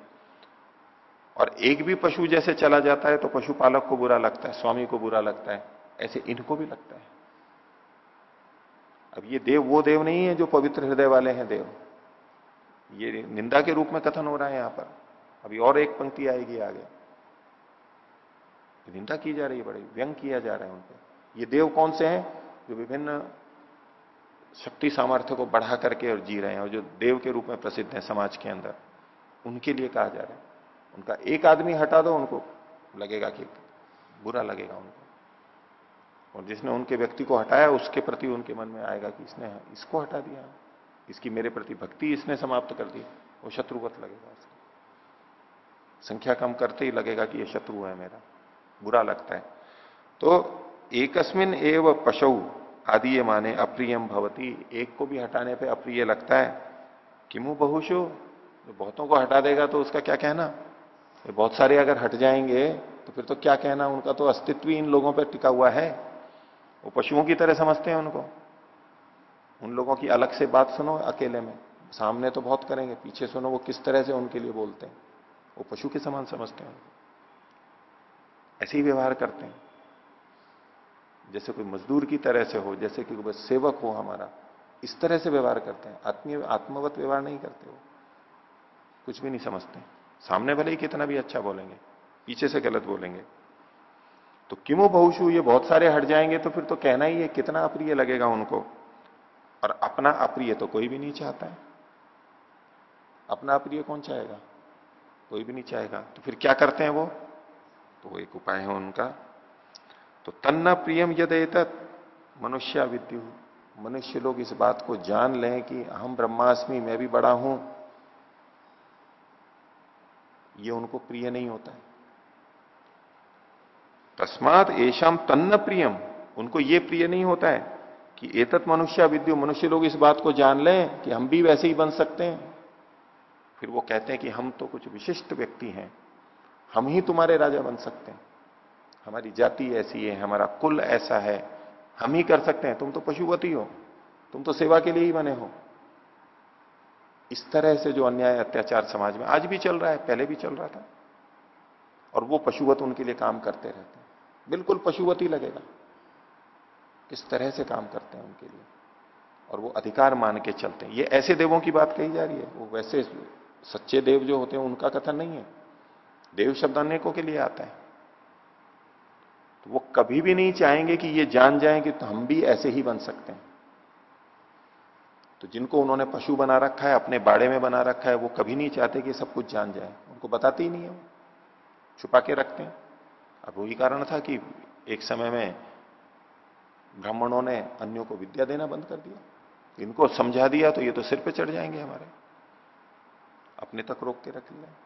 और एक भी पशु जैसे चला जाता है तो पशुपालक को बुरा लगता है, स्वामी को बुरा लगता है। ऐसे इनको भी लगता है। अब ये देव, वो देव नहीं है जो पवित्र हृदय वाले हैं देव। ये निंदा के रूप में कथन हो रहा है यहाँ पर। अभी और एक पंक्ति आएगी आगे। निंदा की जा रही है, बड़ी व्यंग किया जा रहा है उनपे। ये देव कौन से हैं? जो विभिन्न शक्ति सामर्थ्य को बढ़ा करके और जी रहे हैं और जो देव के रूप में प्रसिद्ध है समाज के अंदर, उनके लिए कहा जा रहा है। उनका एक आदमी हटा दो, उनको लगेगा कि बुरा लगेगा उनको। और जिसने उनके व्यक्ति को हटाया, उसके प्रति उनके मन में आएगा कि इसने इसको हटा दिया। इसकी मेरे प्रति भक्ति इसने समाप्त कर दी, वो शत्रुवत लगेगा उसको। संख्या कम करते ही लगेगा कि ये शत्रु है मेरा, बुरा लगता है। तो एकस्मिन एव पशु आदि ये माने अप्रियम भवती। एक को भी हटाने पे अप्रिय लगता है। कि किमु बहुशु बहुतों को हटा देगा तो उसका क्या कहना? बहुत सारे अगर हट जाएँगे तो फिर तो क्या कहना? उनका तो अस्तित्व ही इन लोगों पर टिका हुआ है। वो पशुओं की तरह समझते हैं उनको। उन लोगों की अलग से बात सुनो अकेले में। सामने तो बहुत करेंगे, पीछे सुनो वो किस तरह से उनके लिए बोलते हैं। वो पशु के समान समझते हैं ऐसे ही व्यवहार करते हैं। जैसे कोई मजदूर की तरह से हो, जैसे कि कोई सेवक हो हमारा, इस तरह से व्यवहार करते हैं। आत्मीय, आत्मवत व्यवहार नहीं करते वो। कुछ भी नहीं समझते। सामने भले ही कितना भी अच्छा बोलेंगे, पीछे से गलत बोलेंगे। तो किमो बहुशु, ये बहुत सारे हट जाएँगे तो फिर तो कहना ही है, कितना अप्रिय लगेगा उनको। और अपना अप्रिय तो कोई भी नहीं चाहता है। अपना अप्रिय कौन चाहेगा? कोई भी नहीं चाहेगा। तो फिर क्या करते हैं वो? तो एक उपाय है उनका तो तन्ना प्रियम यद मनुष्य विद्यु। मनुष्य लोग इस बात को जान लें कि हम ब्रह्मास्मि, मैं भी बड़ा हूँ। ये उनको प्रिय नहीं होता है। तस्मात एशम तन्न प्रियम, उनको ये प्रिय नहीं होता है कि एतत मनुष्य विद्यु। मनुष्य लोग इस बात को जान लें कि हम भी वैसे ही बन सकते हैं। फिर वो कहते हैं कि हम तो कुछ विशिष्ट व्यक्ति हैं। हम ही तुम्हारे राजा बन सकते हैं। हमारी जाति ऐसी है, हमारा कुल ऐसा है। हम ही कर सकते हैं, तुम तो पशुवती हो, तुम तो सेवा के लिए ही बने हो। इस तरह से जो अन्याय, अत्याचार समाज में आज भी चल रहा है, पहले भी चल रहा था। और वो पशुवत उनके लिए काम करते रहते हैं। बिल्कुल पशुवत लगेगा। किस तरह से काम करते हैं उनके लिए। और वो अधिकार मान के चलते हैं। ये ऐसे देवों की बात कही जा रही है। वो वैसे सच्चे देव जो होते हैं, उनका कथन नहीं है। देव शब्द अनेकों के लिए आता है। तो वो कभी भी नहीं चाहेंगे कि ये जान जाए कि तो हम भी ऐसे ही बन सकते हैं। तो जिनको उन्होंने पशु बना रखा है, अपने बाड़े में बना रखा है, वो कभी नहीं चाहते कि सब कुछ जान जाए। उनको बताते ही नहीं है वो। छुपा के रखते हैं। अब वही कारण था कि एक समय में ब्राह्मणों ने अन्यों को विद्या देना बंद कर दिया। इनको समझा दिया तो ये तो सिर पे चढ़ जाएँगे हमारे। अपने तक रोक के रख लिया।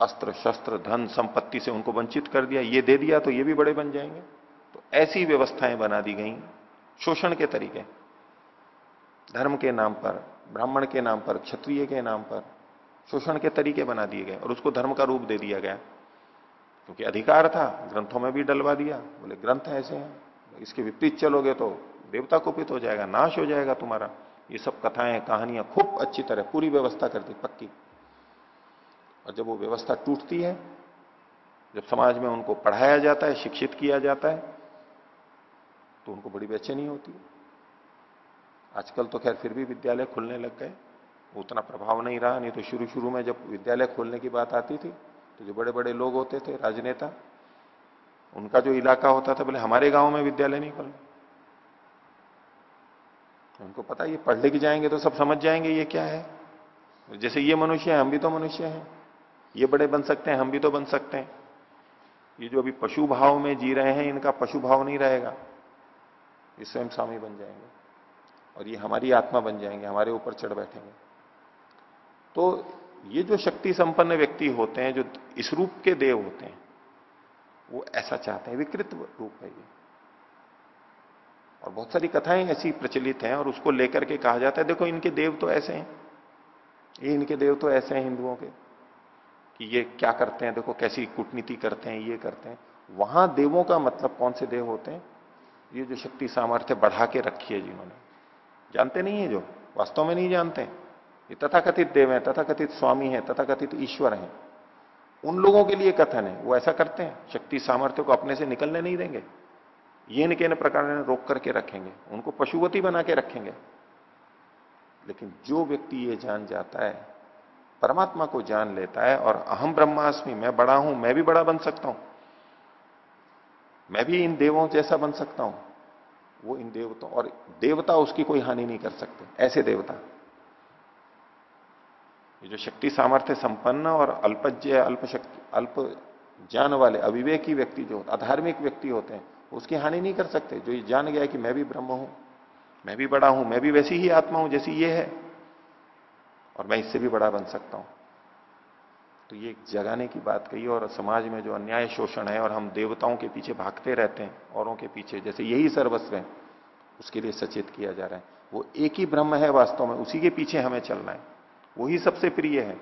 अस्त्र, शस्त्र, धन, संपत्ति से उनको वंचित कर दिया, ये दे दिया तो ये भी बड़े बन जाएँगे। तो ऐसी व्यवस्थाएँ बना दी गई, शोषण के तरीके। धर्म के नाम पर, ब्राह्मण के नाम पर, क्षत्रिय के नाम पर शोषण के तरीके बना दिए गए और उसको धर्म का रूप दे दिया गया। क्योंकि अधिकार था, ग्रंथों में भी डलवा दिया, बोले, ग्रंथ ऐसे हैं, इसके विपरीत चलोगे तो देवता कुपित हो जाएगा, नाश हो जाएगा तुम्हारा। ये सब कथाएँ, कहानियाँ खूब अच्छी तरह, पूरी व्यवस्था कर दी, पक्की। और जब वो व्यवस्था टूटती है, जब समाज में उनको पढ़ाया जाता है, शिक्षित किया जाता है तो उनको बड़ी बेचैनी होती है। आजकल तो खैर फिर भी विद्यालय खुलने लग गए। उतना प्रभाव नहीं रहा, नहीं तो शुरू शुरू में जब विद्यालय खोलने की बात आती थी तो जो बड़े बड़े लोग होते थे, राजनेता, उनका जो इलाका होता था, बोले, हमारे गाँव में विद्यालय नहीं खोलना उनको पता ये पढ़ लिख जाएँगे तो सब समझ जाएँगे, ये क्या है? जैसे ये मनुष्य है, हम भी तो मनुष्य हैं। ये बड़े बन सकते हैं, हम भी तो बन सकते हैं। ये जो अभी पशु भाव में जी रहे हैं, इनका पशु भाव नहीं रहेगा। ये स्वयं स्वामी बन जाएँगे। और ये हमारी आत्मा बन जाएँगे, हमारे ऊपर चढ़ बैठेंगे। तो ये जो शक्ति संपन्न व्यक्ति होते हैं, जो इस रूप के देव होते हैं, वो ऐसा चाहते हैं, विकृत रूप है ये। और बहुत सारी कथाएँ ऐसी प्रचलित हैं, और उसको लेकर के कहा जाता है, देखो इनके देव तो ऐसे हैं। ये इनके देव तो ऐसे हैं हिंदुओं के। कि ये क्या करते हैं, देखो कैसी कूटनीति करते हैं, ये करते हैं। वहाँ देवों का मतलब कौन से देव होते हैं? ये जो शक्ति सामर्थ्य बढ़ा के रखी है जिन्होंने। जानते नहीं है जो? वास्तव में नहीं जानते। ये तथाकथित देव है, तथाकथित स्वामी है, तथाकथित ईश्वर है। उन लोगों के लिए कथन है, वो ऐसा करते हैं। शक्ति सामर्थ्य को अपने से निकलने नहीं देंगे। ये न के प्रकार रोक करके रखेंगे। उनको पशुवती बना के रखेंगे। लेकिन जो व्यक्ति ये जान जाता है परमात्मा को जान लेता है और अहम ब्रह्मास्मि, मैं बड़ा हूँ, मैं भी बड़ा बन सकता हूँ। मैं भी इन देवों जैसा बन सकता हूँ। वो इन देवताओं और देवता उसकी कोई हानि नहीं कर सकते, ऐसे देवता। ये जो शक्ति सामर्थ्य संपन्न और अल्पज्य अल्प शक्ति अल्प ज्ञान वाले, अविवेकी व्यक्ति जो, अधार्मिक व्यक्ति होते हैं, उसकी हानि नहीं कर सकते। जो ये जान गया कि मैं भी ब्रह्म हूँ, मैं भी बड़ा हूँ, मैं भी वैसी ही आत्मा हूँ जैसी ये है। और मैं इससे भी बड़ा बन सकता हूँ। तो ये एक जगाने की बात कही और समाज में जो अन्याय शोषण है और हम देवताओं के पीछे भागते रहते हैं, औरों के पीछे, जैसे यही सर्वस्व है, उसके लिए सचेत किया जा रहा है। वो एक ही ब्रह्म है वास्तव में, उसी के पीछे हमें चलना है। वही सबसे प्रिय है।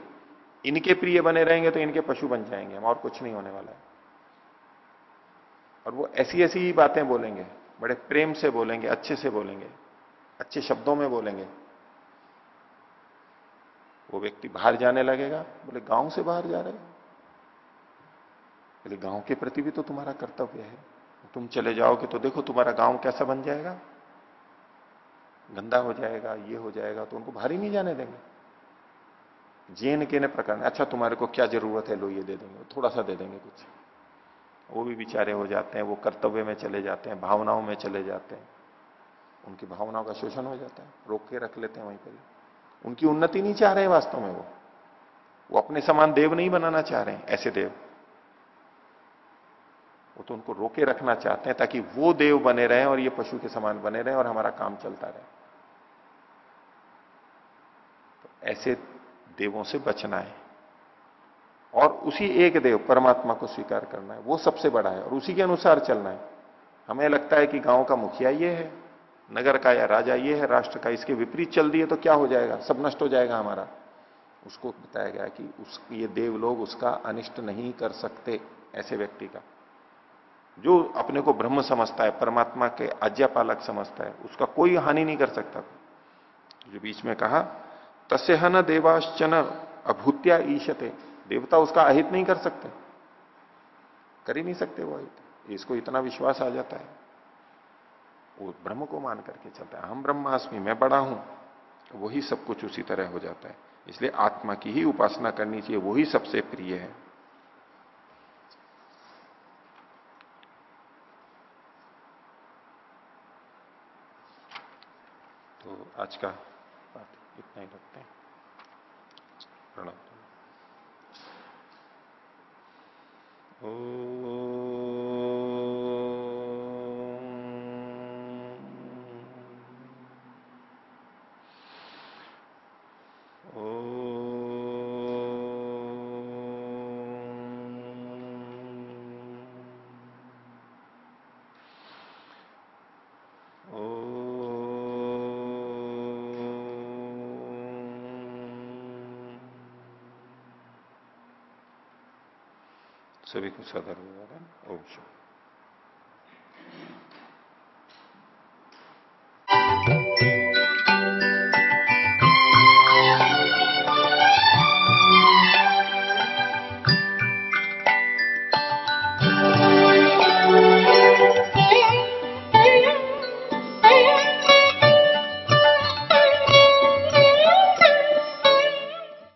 इनके प्रिय बने रहेंगे तो इनके पशु बन जाएँगे, हम और कुछ नहीं होने वाला है। और वो ऐसी ऐसी ही बातें बोलेंगे, बड़े प्रेम से बोलेंगे, अच्छे से बोलेंगे, अच्छे शब्दों में बोलेंगे। वो व्यक्ति बाहर जाने लगेगा, बोले, गाँव से बाहर जा रहे? बोले, गाँव के प्रति भी तो तुम्हारा कर्तव्य है। तुम चले जाओगे तो देखो तुम्हारा गाँव कैसा बन जाएगा। गंदा हो जाएगा, ये हो जाएगा तो उनको बाहर ही नहीं जाने देंगे। जेन के ने प्रकार अच्छा तुम्हारे को क्या ज़रूरत है, लो, ये दे देंगे, थोड़ा सा दे देंगे कुछ। वो भी बेचारे हो जाते हैं, वो कर्तव्य में चले जाते हैं, भावनाओं में चले जाते हैं। उनकी भावनाओं का शोषण हो जाता है, रोक के रख लेते हैं वहीं पर। उनकी उन्नति नहीं चाह रहे वास्तव में वो। वो अपने समान देव नहीं बनाना चाह रहे हैं, ऐसे देव। वो तो उनको रोके रखना चाहते हैं ताकि वो देव बने रहे और ये पशु के समान बने रहे और हमारा काम चलता रहे। तो ऐसे देवों से बचना है। और उसी एक देव परमात्मा को स्वीकार करना है। वो सबसे बड़ा है और उसी के अनुसार चलना है। हमें लगता है कि गाँव का मुखिया ये है। नगर का या राजा ये है, राष्ट्र का इसके विपरीत चल दिए तो क्या हो जाएगा? सब नष्ट हो जाएगा हमारा। उसको बताया गया कि उस, ये देव लोग उसका अनिष्ट नहीं कर सकते, ऐसे व्यक्ति का। जो अपने को ब्रह्म समझता है, परमात्मा के आज्ञापालक समझता है, उसका कोई हानि नहीं कर सकता। जो बीच में कहा, तस्य न देवाश्चन अभूत्या ईशते। देवता उसका अहित नहीं कर सकते। कर ही नहीं सकते वो अहित। इसको इतना विश्वास आ जाता है। वो ब्रह्म को मान करके चलता है। हम ब्रह्मास्मि, मैं बड़ा हूँ। तो वही सब कुछ उसी तरह हो जाता है। इसलिए आत्मा की ही उपासना करनी चाहिए वही सबसे प्रिय है। तो आज का बात इतना ही रखते हैं। प्रणाम। ओ sebekmiş kadar olarak olacak.